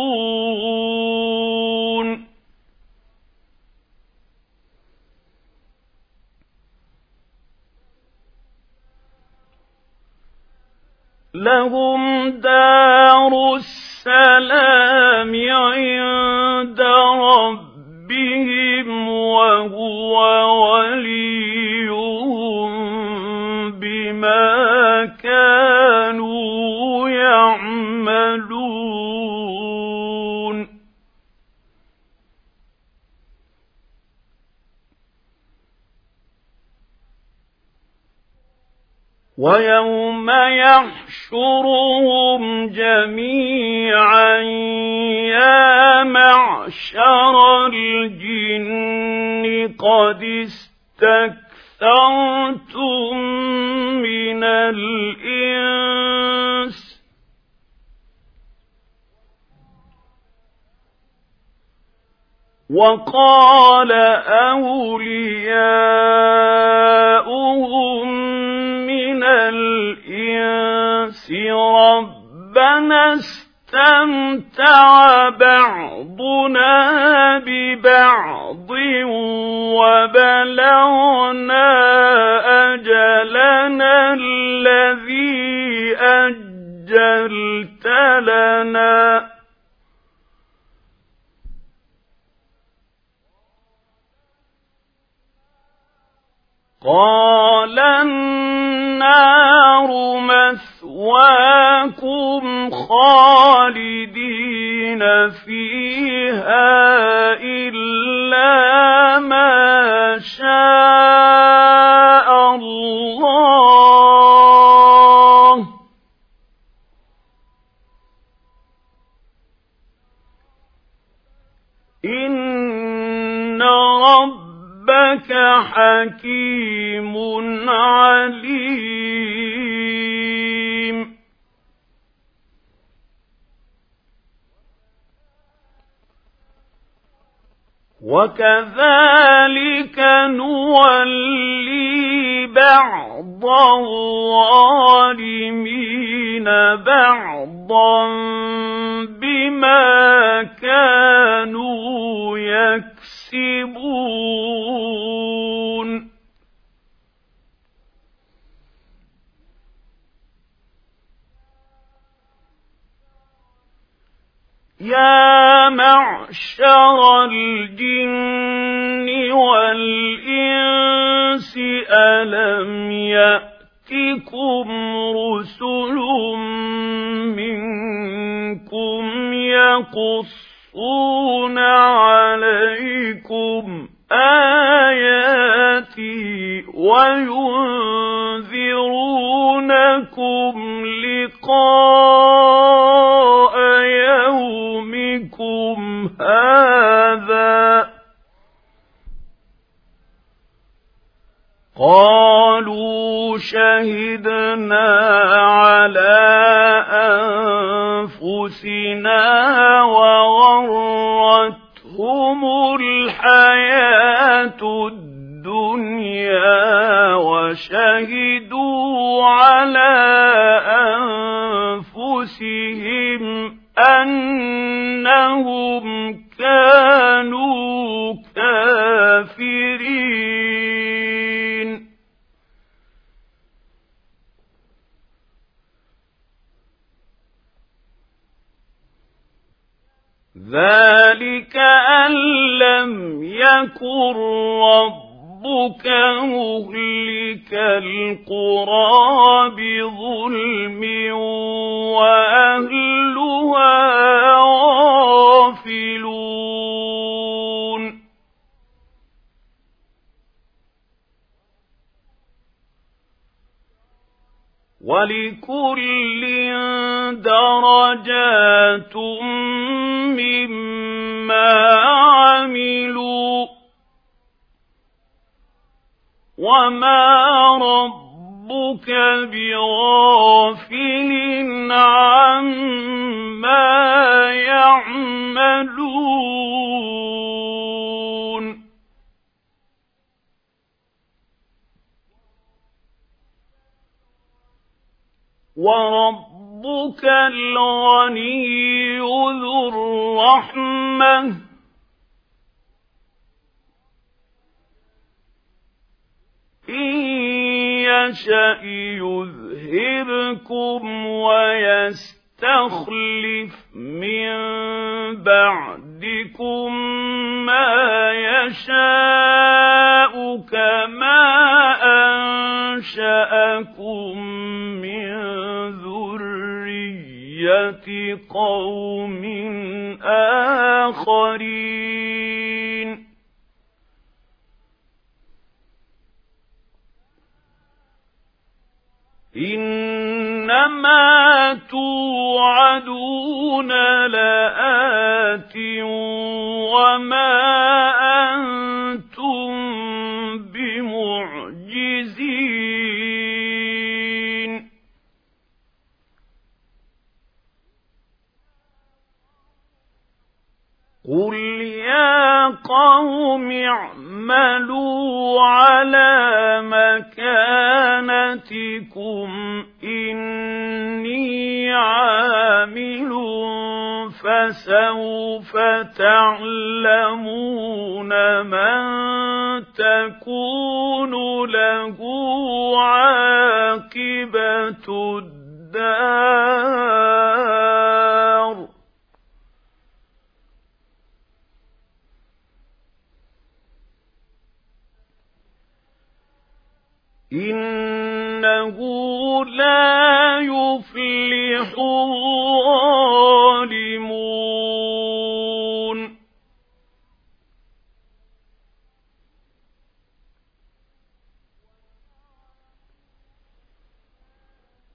A: ولكل درجات مما عملوا وما ربك بغافل عما يعملون وربك الغني ذو الرحمة. إن يشأ يذهبكم ويستخلف من بعدكم ما يشاء كما أنشأكم من ذرية قوم آخرين إنما توعدون لآت وما أنتم قل يا قوم اعملوا على مكانتكم إني عامل فسوف تعلمون من تكون له عاقبة الدار إنه لا يفلح الظالمون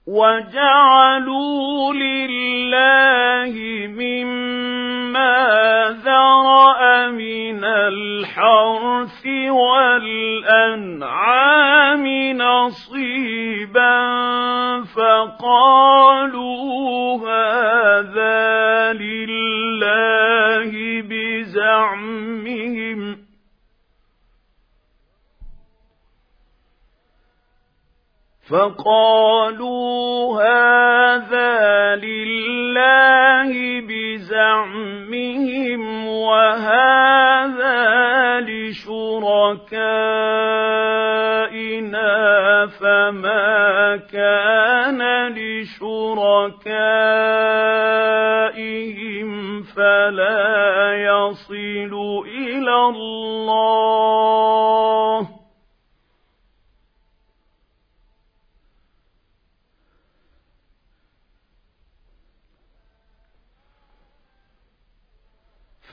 A: وجعلوا لله مما مِمَّا ذَرَأَ مِنَ الْحَرْثِ وَالْأَنْعَامِ نَصِيبًا فَقَالُوا هَذَا لِلَّهِ بِزَعْمِهِمْ ۖ فَقَالُوا هَٰذَا لِلَّهِ بِزَعْمِهِمْ وَهَٰذَا لِشُرَكَائِنَا فَمَا كَانَ لِشُرَكَائِهِمْ فَلَا يَصِلُ إِلَى اللَّهِ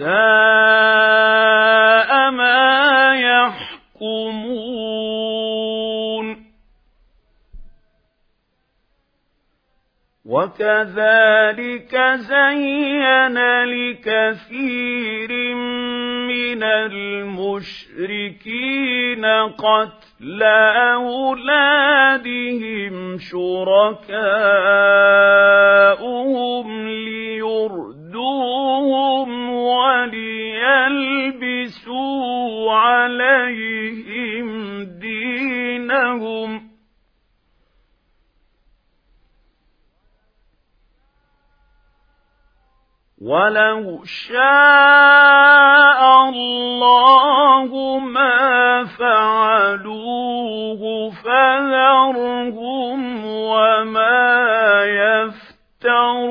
A: سَاءَ مَا يَحْكُمُونَ. وَكَذَٰلِكَ زَيَّنَ لِكَثِيرٍ مِّنَ الْمُشْرِكِينَ قَتْلَ أَوْلَادِهِمْ شُرَكَاؤُهُمْ لِيُرْدُوهُمْ وَلِيَلْبِسُوا عَلَيْهِمْ دِينَهُمْ ۖ وَلَوْ شَاءَ اللَّهُ مَا فَعَلُوهُ فَذَرْهُمْ وَمَا يَفْتَرُونَ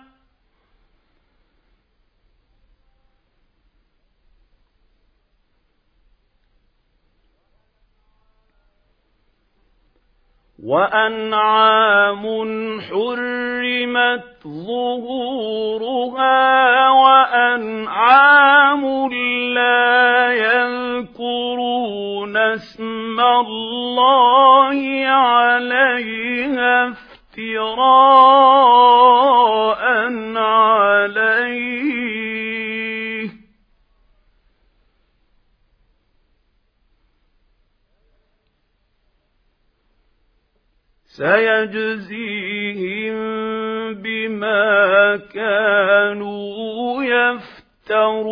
A: وَأَنْعَامٌ حُرِّمَتْ ظُهُورُهَا وَأَنْعَامٌ لَّا يَذْكُرُونَ اسْمَ اللَّهِ عَلَيْهَا افْتِرَاءً عَلَيْهِ ۚ سَيَجْزِيهِم بِمَا كَانُوا يَفْتَرُونَ.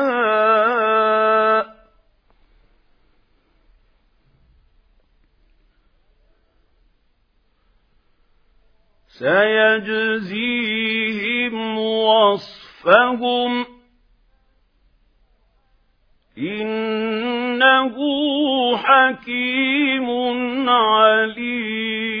A: ۚ سَيَجْزِيهِمْ وَصْفَهُمْ ۚ. إِنَّهُ حَكِيمٌ عَلِيمٌ.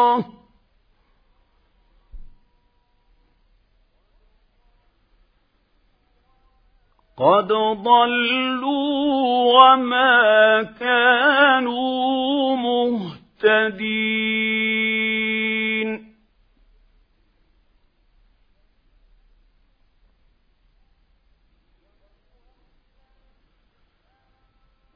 A: قد ضلوا وما كانوا مهتدين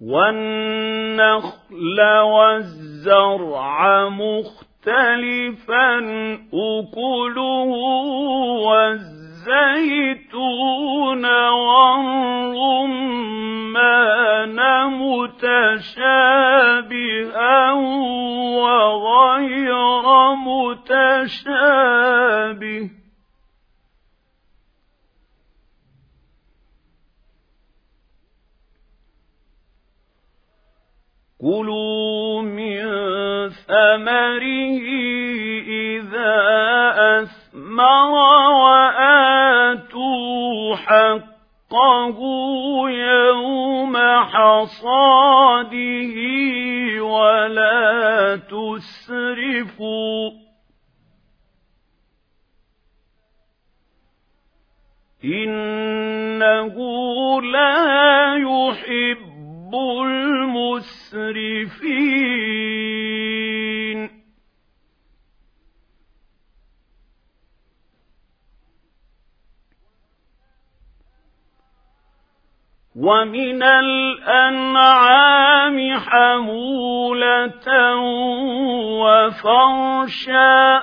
A: والنخل والزرع مختلفا أكله والزيتون والرمان متشابها وغير متشابه كُلُوا مِن ثَمَرِهِ إِذَا أَثْمَرَ وَآتُوا حَقَّهُ يَوْمَ حَصَادِهِ وَلَا تُسْرِفُوا إِنَّهُ لَا يُحِبُّ الْمُسْرِفِينَ الْمُسْرِفِينَ وَمِنَ الْأَنْعَامِ حَمُولَةً وَفَرْشًا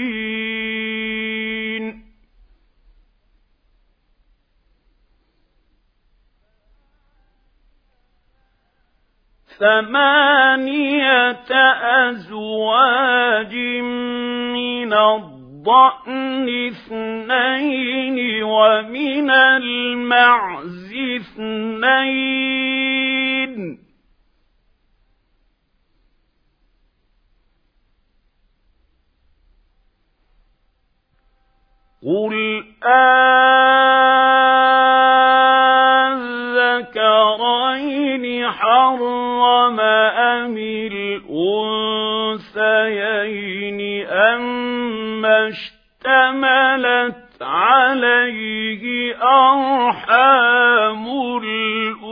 A: ثمانية أزواج من الضأن اثنين ومن المعز اثنين. قل آذكرين حرم أم الأنثيين أما اشتملت عليه أرحام الأنثيين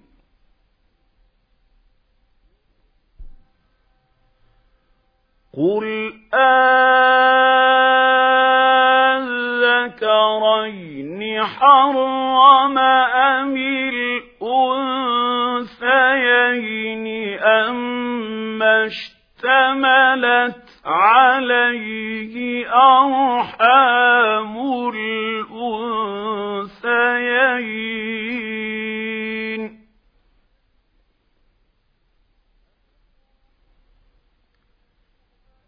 A: قُلْ آذَكَرَيْنِ حرم أم الأنثيين أم اشتملت عليه أرحام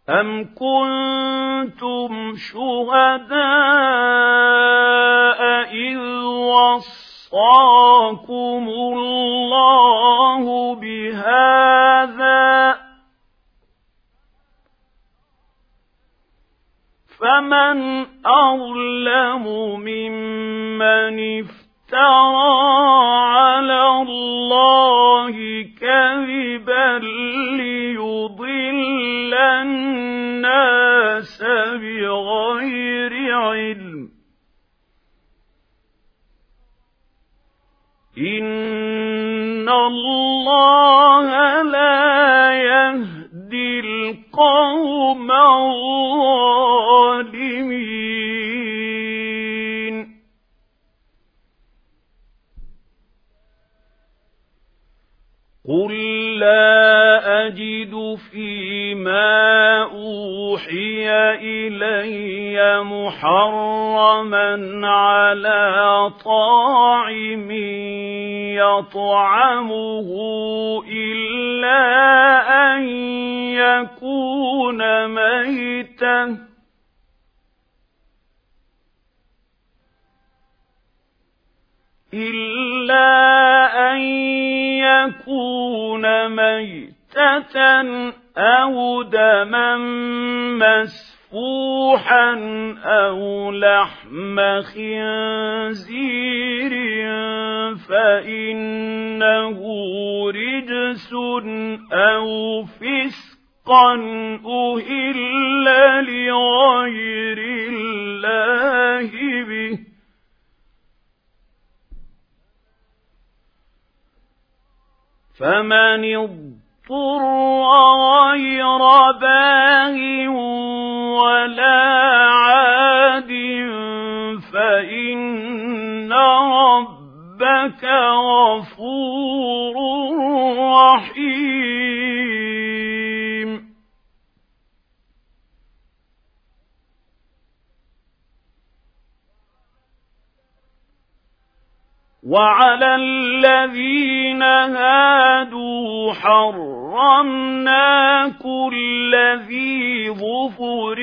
A: أم كنتم شهداء إذ وصاكم الله بهذا فمن أظلم ممن افترى على الله كذبا ليضل الناس بغير علم. إن الله لا يهدي القوم الظالمين. قل لا أجد فيما أوحي إلي محرما على طاعم يطعمه إلا أن يكون ميتا إلا أن يكون ميتة أو دما مسفوحا أو لحم خنزير فإنه رجس أو فسقا أهل لغير الله به. فمن اضطر غير باغ ولا عاد فإن ربك غفور رحيم. وعلى الذين هادوا حرمنا كل ذي ظفر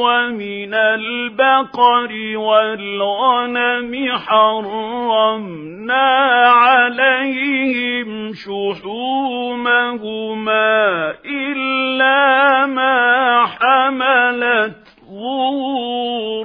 A: ومن البقر والغنم حرمنا عليهم شحومهما إلا ما حملت ظهورهما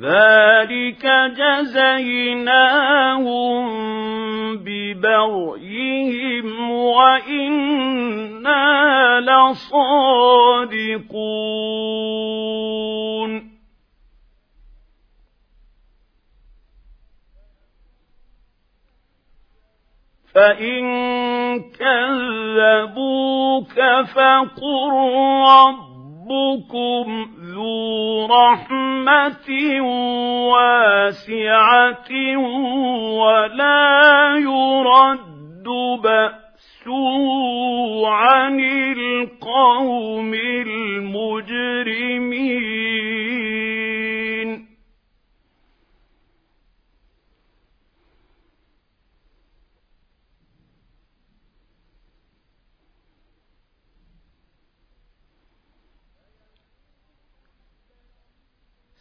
A: ذلك جزيناهم ببغيهم وإنا لصادقون فإن كذبوك فقل ربكم ذو رحمة واسعة ولا يرد بأسه عن القوم المجرمين.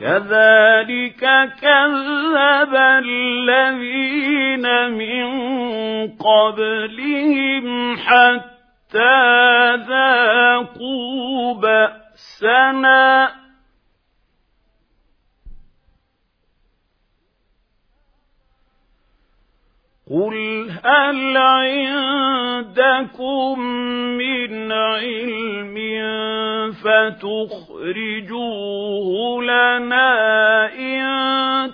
A: كذلك كذب الذين من قبلهم حتى ذاقوا بأسنا. قل هل عندكم من علم فتخرجوه لنا إن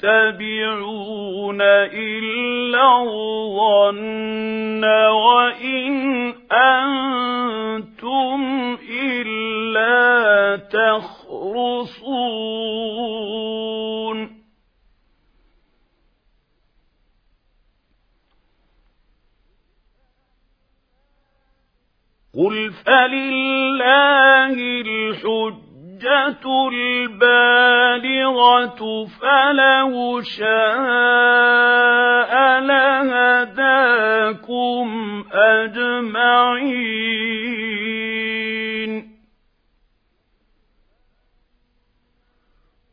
A: تتبعون إلا الظن وإن أنتم إلا تخرصون قل فلله الحجة البالغة فلو شاء لهداكم أجمعين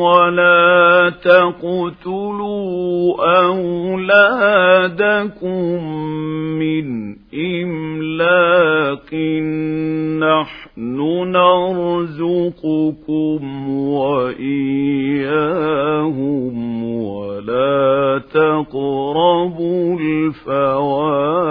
A: ولا تقتلوا أولادكم من إملاق نحن نرزقكم وإياهم ولا تقربوا الفواحش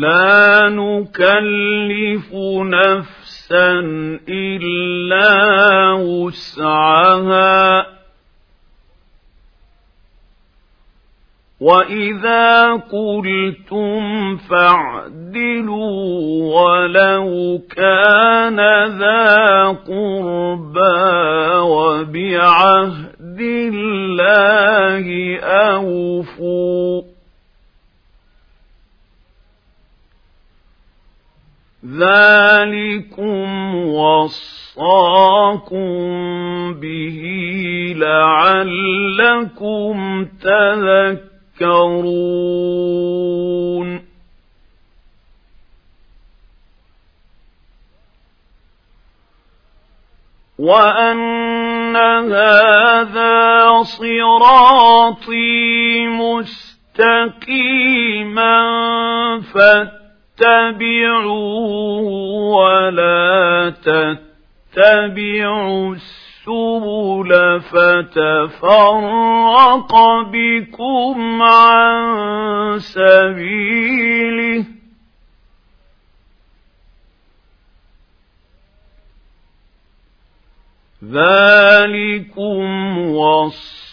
A: لا نكلف نفسا إلا وسعها. وإذا قلتم فاعدلوا ولو كان ذا قربى وبعهد الله أوفوا. ذلكم وصاكم به لعلكم تذكرون وأن هذا صراطي مستقيما فاتبعوه ولا تتبعوا السبل فتفرق بكم عن سبيله ذلكم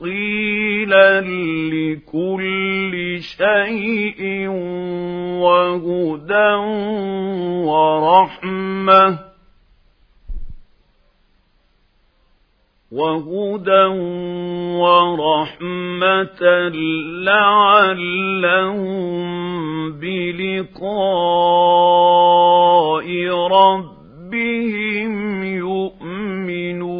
A: وتفصيلا لكل شيء وهدى ورحمة وهدى ورحمة لعلهم بلقاء ربهم يؤمنون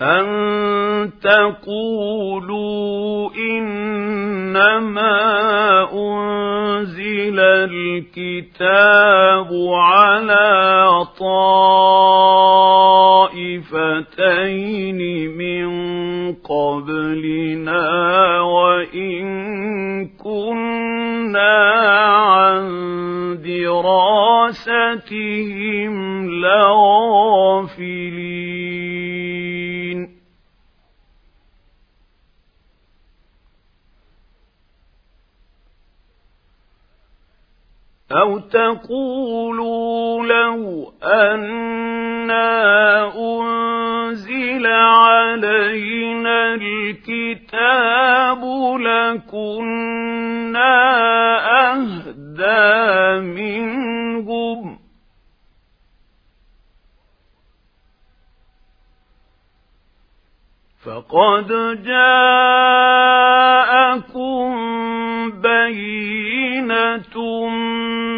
A: أن تقولوا إنما أنزل الكتاب على طائفتين أو تقولوا لو أنا أنزل علينا الكتاب لكنا أهدى منهم. فقد جاءكم بينة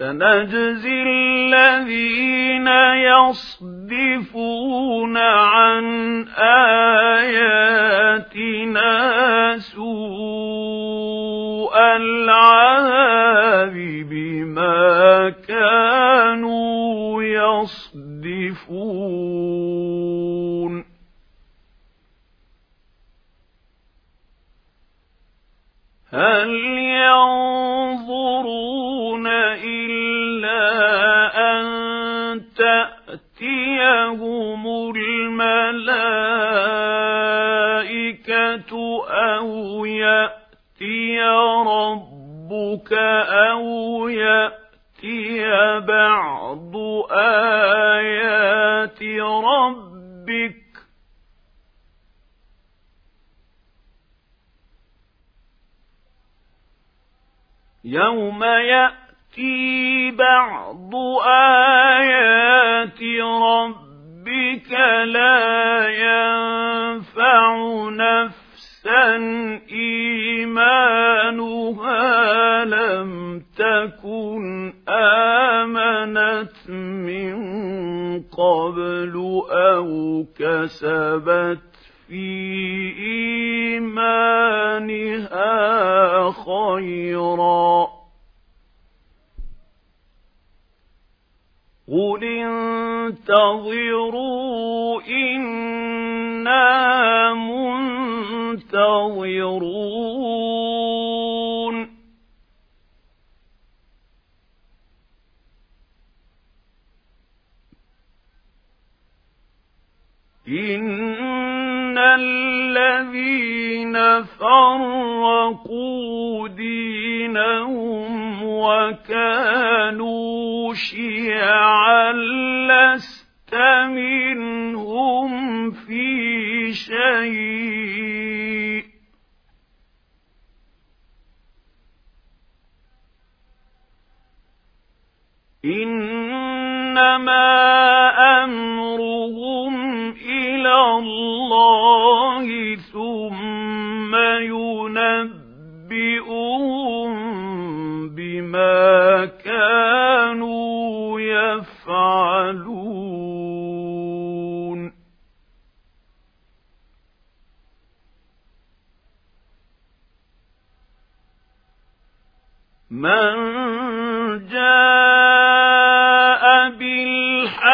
A: سنجزي الذين يصدفون عن آياتنا سوء العذاب بما كانوا يصدفون. هل ينظرون تأتيهم الملائكة أو يأتي ربك أو يأتي بعض آيات ربك يوم يأتي بعض آيات ربك لا ينفع نفسا إيمانها لم تكن آمنت من قبل أو كسبت في إيمانها خيرا. قل انتظروا إنا منتظرون إن الذين فرقوا دينهم وكانوا شيعا لست منهم في شيء. إنما أمرهم إلى الله ثم ينبئهم بما كانوا يفعلون. من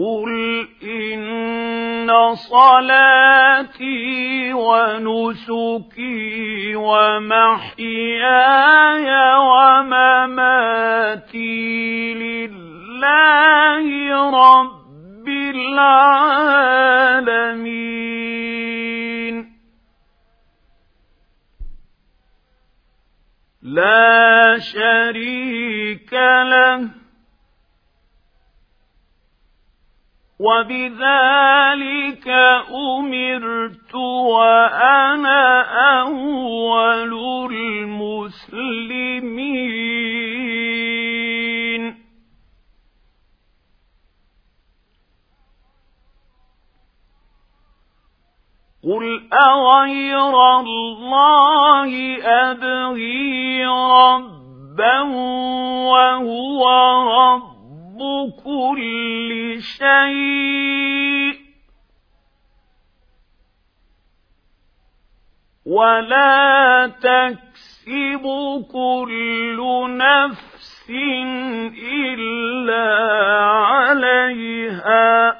A: قل إن صلاتي ونسكي ومحياي ومماتي لله رب العالمين لا شريك له وبذلك أمرت وأنا أول المسلمين. قل أغير الله أبغي ربا وهو رب كل شيء ولا تكسب كل نفس إلا عليها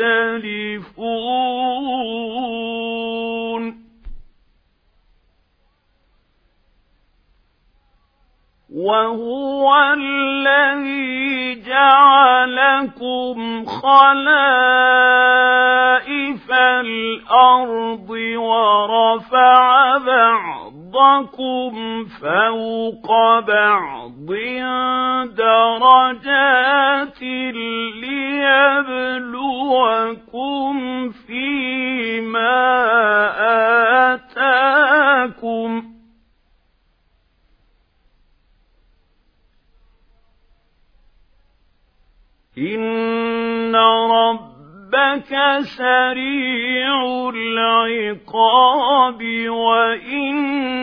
A: يختلفون. وهو الذي جعلكم خلائف الأرض ورفع بعضكم فوق بعض درجات ليبلوكم فيما آتاكم. إن ربك سريع العقاب وإنه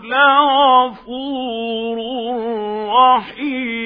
A: لغفور رحيم.